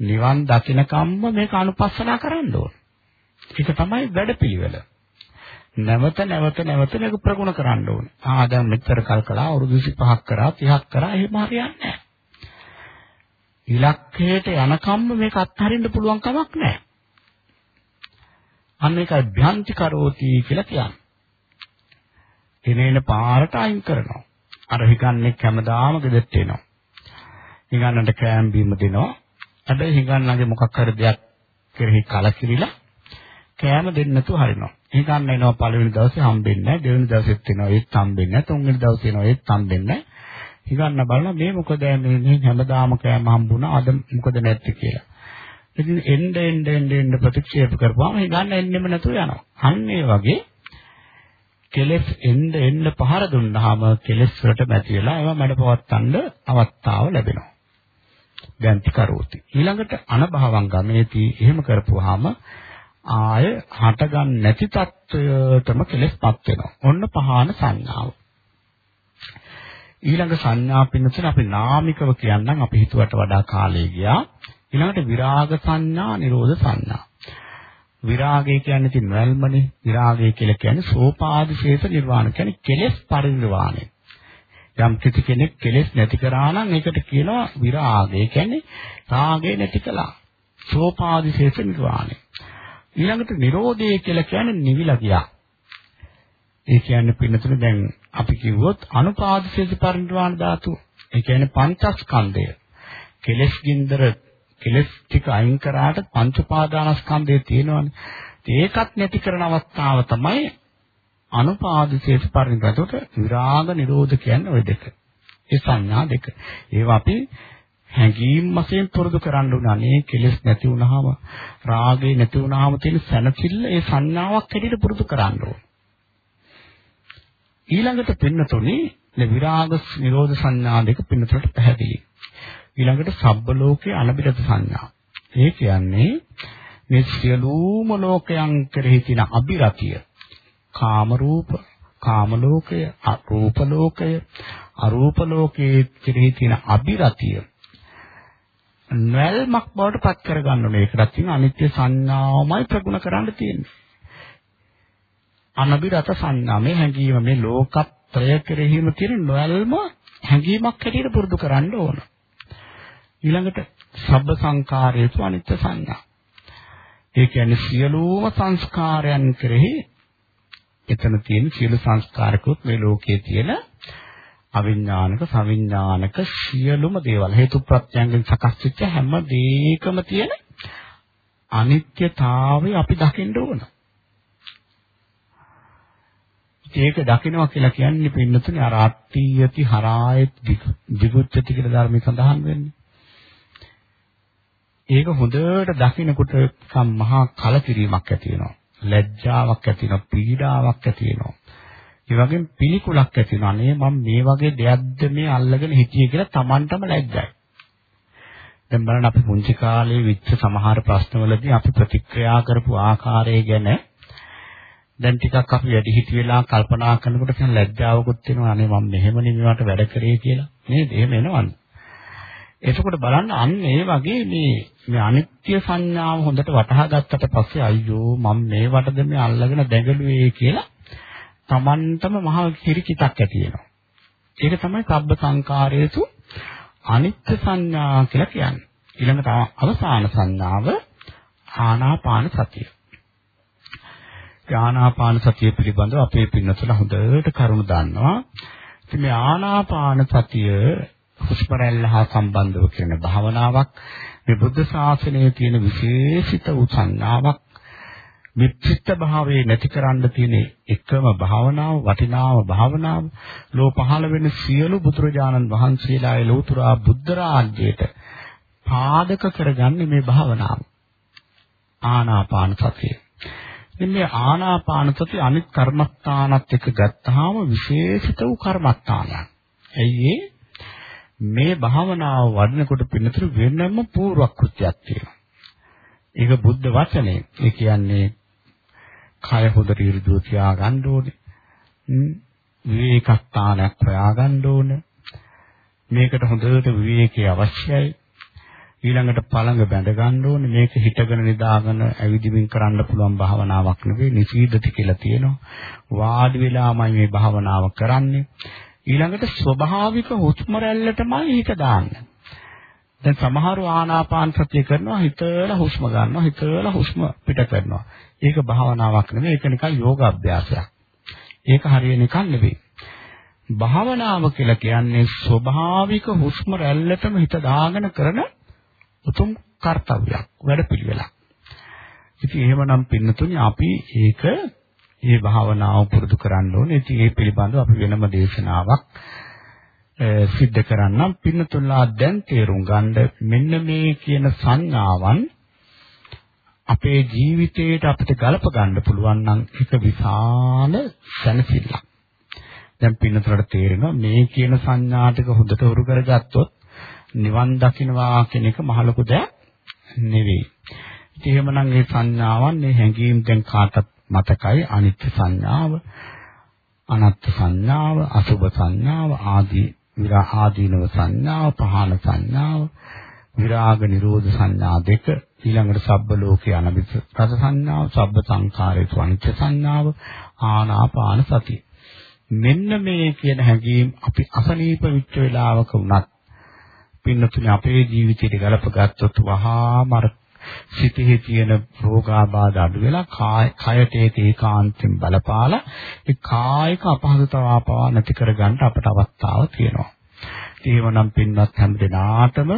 නිවන් දකින්නකම්ම මේක අනුපස්සනා කරන්න ඕන. ඒක තමයි වැඩපිළිවෙල. නැවත නැවත නැවත මේක ප්‍රගුණ කරන්න ඕනේ. ආ දැන් මෙච්චර කල් කළා අවුරුදු 25ක් කරා 30ක් කරා එහෙම හරියන්නේ නැහැ. ඉලක්කයට යනකම්ම මේක අත්හරින්න පුළුවන් කමක් නැහැ. අන්න ඒකයි භ්‍යන්ති කරෝති කියලා කියන්නේ. එනේන පාරට අයින් කරනවා. අර හිගන්නේ හැමදාම ගෙදෙට්ට එනවා. හිගන්නට කෑම් බීම දෙනවා. හැබැයි හිගන්නගේ මොකක් හරි දෙයක් කෙරෙහි කලකිරිලා කෑම දෙන්න නැතුව හරිනවා. හිතන්න එනවා පළවෙනි දවසේ හම්බෙන්නේ නැහැ. දෙවෙනි දවසෙත් එනවා ඒත් හම්බෙන්නේ නැහැ. තුන්වෙනි දවසේ එනවා ඒත් හම්බෙන්නේ නැහැ. හිතන්න බලන මේ මොකද මේ හැමදාම කෑම හම්බුණා. අද මොකද නැත්තේ කියලා. ඉතින් එන්න එන්න එන්න එන්න ප්‍රතික්ෂේප කරපුවාම හිතන්න එන්නෙම නැතුව යනවා. අන්න ඒ වගේ කෙලෙස් එන්න එන්න පහර දුන්නාම කෙලෙස් වලට බැති වෙලා ඒවා මඩපවත්තන්න අවස්ථාව ලැබෙනවා. දැන් තිකරෝති. ඊළඟට අනභවං ගමේති එහෙම කරපුවාම ආය හටගන්න නැති තත්වයටම කෙලෙස්පත් වෙනවා. ඔන්න පහාන සංඥාව. ඊළඟ සංඥා පින්නතුන අපි නාමිකව කියන්නම් අපි හිතුවට වඩා කාලය ගියා. ඊළඟට විරාග සංඥා, නිරෝධ සංඥා. විරාගය කියන්නේ ඉතින් වැල්මනේ. විරාගය කියලා කියන්නේ සෝපාදිශේෂ නිර්වාණ. කියන්නේ කෙලෙස් පරිනිර්වාණය. යම් කිසි කෙනෙක් කෙලෙස් නැති කරා නම් ඒකට කියනවා විරාගය. කියන්නේ රාගය නැති කළා. සෝපාදිශේෂ නිර්වාණය. ඊළඟට Nirodhe කියලා කියන්නේ නිවිලා ගියා. ඒ කියන්නේ පින්නතුනේ දැන් අපි කිව්වොත් අනුපාදිශේෂ පරිණිරවාණ ධාතු. ඒ කියන්නේ පංචස්කන්ධය. කෙලස් ගින්දර කෙලස් ටික අයින් කරාට පංච පාදානස්කන්ධය තියෙනවානේ. ඒකත් නැති කරන අවස්ථාව තමයි අනුපාදිශේෂ පරිණිරවාණ. ඒකට විරාග නිරෝධ කියන්නේ ওই දෙක. ඒ සංඥා දෙක. ඒවා අපි හැඟීම් වශයෙන් පුරුදු කරන්න උන අනේ කෙලෙස් නැති වුනහම රාගේ නැති වුනහම තියෙන සැනසෙල්ල ඒ සංඥාවක් හැටියට පුරුදු කරන්න ඕන. ඊළඟට පින්නතොනේ මේ විරාග නිරෝධ සංඥා දෙක පින්නතොට පැහැදිලි. ඊළඟට සබ්බ ලෝකේ අනබිරත සංඥා. ඒ කියන්නේ මේ සියලුම ලෝකයන් කෙරෙහි තියෙන අබිරතිය කාම රූප කාම ලෝකය අරූප ලෝකය අරූප ලෝකයේ කෙරෙහි තියෙන අබිරතිය නැල්මක් බවට පත් කරගන්න ඕනේ. ඒකටත් තියෙන අනිත්‍ය සංඥාවමයි ප්‍රගුණ කරන්න තියෙන්නේ. අනබිරත සංඥා මේ හැඟීම මේ ලෝකත්වයට ත්‍රය කෙරෙහිම තියෙන නොයල්ම හැඟීමක් හැටියට පුරුදු කරන්න ඕන. ඊළඟට සබ්බ සංකාරයේතු අනිත්‍ය සංඥා. ඒ කියන්නේ සියලුම සංස්කාරයන් කෙරෙහි එතන තියෙන සියලු සංස්කාරකුත් මේ ලෝකයේ තියෙන අවිඥානික සවිඥානික සියලුම දේවල් හේතු ප්‍රත්‍යයෙන් සකස් වෙච්ච හැම දෙයකම තියෙන අනිත්‍යතාවය අපි දකින්න ඕන. ඒක දකිනවා කියලා කියන්නේ පින්නතුනේ අර අට්ඨියති හරායත් විගුච්ඡති කියලා ධර්මයේ සඳහන් වෙන්නේ. ඒක හොඳට දකිනකොට සම්මහා කලකිරීමක් ඇති වෙනවා. ලැජ්ජාවක් ඇති වෙනවා, පීඩාවක් ඇති වෙනවා. ඒ වගේම පිළිකුලක් ඇති වෙනවා. අනේ මම මේ වගේ දෙයක්ද මේ අල්ලගෙන හිටියේ කියලා Tamanටම ලැජ්ජයි. දැන් බලන්න අපි පුංචි කාලේ විච්ච සමහර ප්‍රශ්නවලදී අපි ප්‍රතික්‍රියා කරපු ආකාරය ගැන දැන් ටිකක් අපි වැඩි හිටි වෙලා කල්පනා කරනකොට කියන ලැජ්ජාවකුත් වෙනවා අනේ මම මෙහෙම නෙමෙයිවට වැඩ කරේ කියලා නේද එහෙම එනවනේ එතකොට බලන්න අන්න ඒ වගේ මේ මේ අනිත්‍ය සංඥාව හොඳට වටහා ගත්තට පස්සේ අයියෝ මම මේ වටද මේ අල්ලගෙන දැඟලුවේ කියලා Tamanටම මහ කිරිකිතක් ඇති වෙනවා. ඒක තමයි සබ්බ සංකාරයේතු අනිත්‍ය සංඥා කියලා කියන්නේ. ඊළඟට අවසාන සංඥාව ආනාපාන සතිය. ආනාපාන සතිය පිළිබඳව අපේ පින්නතුල හොඳට කරුණු දන්නවා. ඉතින් මේ ආනාපාන සතිය හුස්ම රැල්ල හා සම්බන්ධව කියන භාවනාවක් මේ බුද්ධ ශාසනයේ තියෙන විශේෂිත වූ සංඥාවක් විචිත්ත භාවයේ නැති කරන්න තියෙන එකම භාවනාව වටිනාම භාවනාව. ලෝ පහළ වෙන සියලු බුදුරජාණන් වහන්සේලාගේ ලෝතුරා බුද්ධ රාජ්‍යයට පාදක කරගන්නේ මේ භාවනාව. ආනාපාන සතිය. ඉතින් මේ ආනාපාන සති අනිත් කර්මස්ථානත් එක්ක ගත්තාම විශේෂිත වූ කර්මස්ථානයක්. ඇයි මේ භාවනාව වඩනකොට පින්නතර වෙනම පූර්වක්‍ෘත්‍යයක් තියෙනවා. ඒක බුද්ධ වචනේ. ඒ කියන්නේ කය හොදට ඍජුව තියාගන්න ඕනේ. විවේක ස්ථානයක් හොයාගන්න ඕනේ. මේකට හොඳට විවේකී අවශ්‍යයි. ඊළඟට පළඟ බැඳ ගන්න ඕනේ මේක හිටගෙන නිදාගෙන ඇවිදිමින් කරන්න පුළුවන් භාවනාවක් නෙවෙයි නිසීදති කියලා තියෙනවා වාඩි වෙලාමයි මේ භාවනාව කරන්නේ ඊළඟට ස්වභාවික හුස්ම රැල්ලටමයි හිත දාන්නේ. දැන් සමහරව ආනාපාන සතිය කරනවා හිතලා හුස්ම ගන්නවා හිතලා හුස්ම පිට කරනවා. ඒක භාවනාවක් නෙවෙයි ඒක නිකන් යෝග අභ්‍යාසයක් ඒක හරිය නිකන් නෙවෙයි. භාවනාව කියලා කියන්නේ ස්වභාවික හුස්ම රැල්ලටම හිත දාගෙන කරන උතුම් කාර්යයක් වැඩපිළිවෙලක්. ඉතින් එහෙමනම් පින්නතුනි අපි ඒක මේ භාවනාව පුරුදු කරන්න ඕනේ. ඉතින් ඒ පිළිබඳව අපි වෙනම දේශනාවක් සිද්ධ කරන්නම්. පින්නතුන්ලා දැන් තේරුම් ගන්න මෙන්න මේ කියන සංඥාවන් අපේ ජීවිතයට අපිට ගලප ගන්න පුළුවන් නම් ඒක විශාල සැනසෙල්ලක්. දැන් පින්නතුලට තේරෙනවා මේ කියන සංඥා ටික හොඳට උරු කරගත්තොත් නිවන් දකින්නවා කියන එක මහ ලොකු දෙයක් නෙවෙයි. ඉතින් එහෙමනම් මේ සංඥාවන් මේ හැඟීම් දැන් කාටත් මතකයි අනිත්‍ය සංඥාව, අනත්ත් සංඥාව, අසුභ සංඥාව ආදී විරා ආදීනව සංඥාව, පහන සංඥාව, විරාග නිරෝධ සංඥා දෙක ඊළඟට සබ්බ ලෝකේ අනිත්‍ය රස සංඥාව, සබ්බ සංඛාරේ අනිත්‍ය සංඥාව, ආනාපාන සතිය. මෙන්න මේ කියන හැඟීම් අපි අසනීප විච්ච වෙලාවක වුණත් පින්නතුනේ අපේ ජීවිතයට ගලප ගත්තොත් වහාම අර සිතේ තියෙන රෝගාබාධ අඩු වෙලා කයට ඒක ඒකාන්තයෙන් බලපාලා ඒ කායික අපහසුතාව පවා නැති කරගන්න අපට අවස්ථාව තියෙනවා. ඒවනම් පින්වත් හැම දිනාටම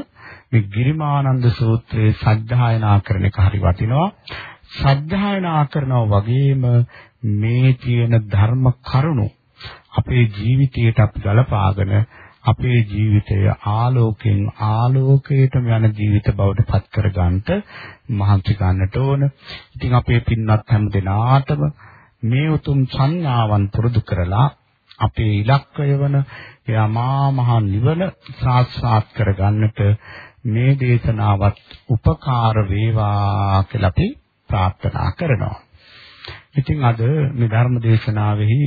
මේ ගිරිමානන්ද සූත්‍රයේ සද්ධායනා කරන එක හරි වටිනවා. සද්ධායනා කරනවා වගේම මේ තියෙන ධර්ම කරුණු අපේ ජීවිතයට අපි ගලපාගෙන අපේ ජීවිතය ආලෝකයෙන් ආලෝකයටම යන ජීවිත බවට පත් කර ගන්නට මහන්සි ගන්නට ඕන. ඉතින් අපේ පින්වත් හැම දෙනාටම මේ උතුම් සංඥාවන් පුරුදු කරලා අපේ ඉලක්කය වන යමා මහ නිවන සාක්ෂාත් කර ගන්නට මේ දේශනාවත් උපකාර වේවා කියලා අපි ප්‍රාර්ථනා කරනවා. ඉතින් අද මේ ධර්ම දේශනාවෙහි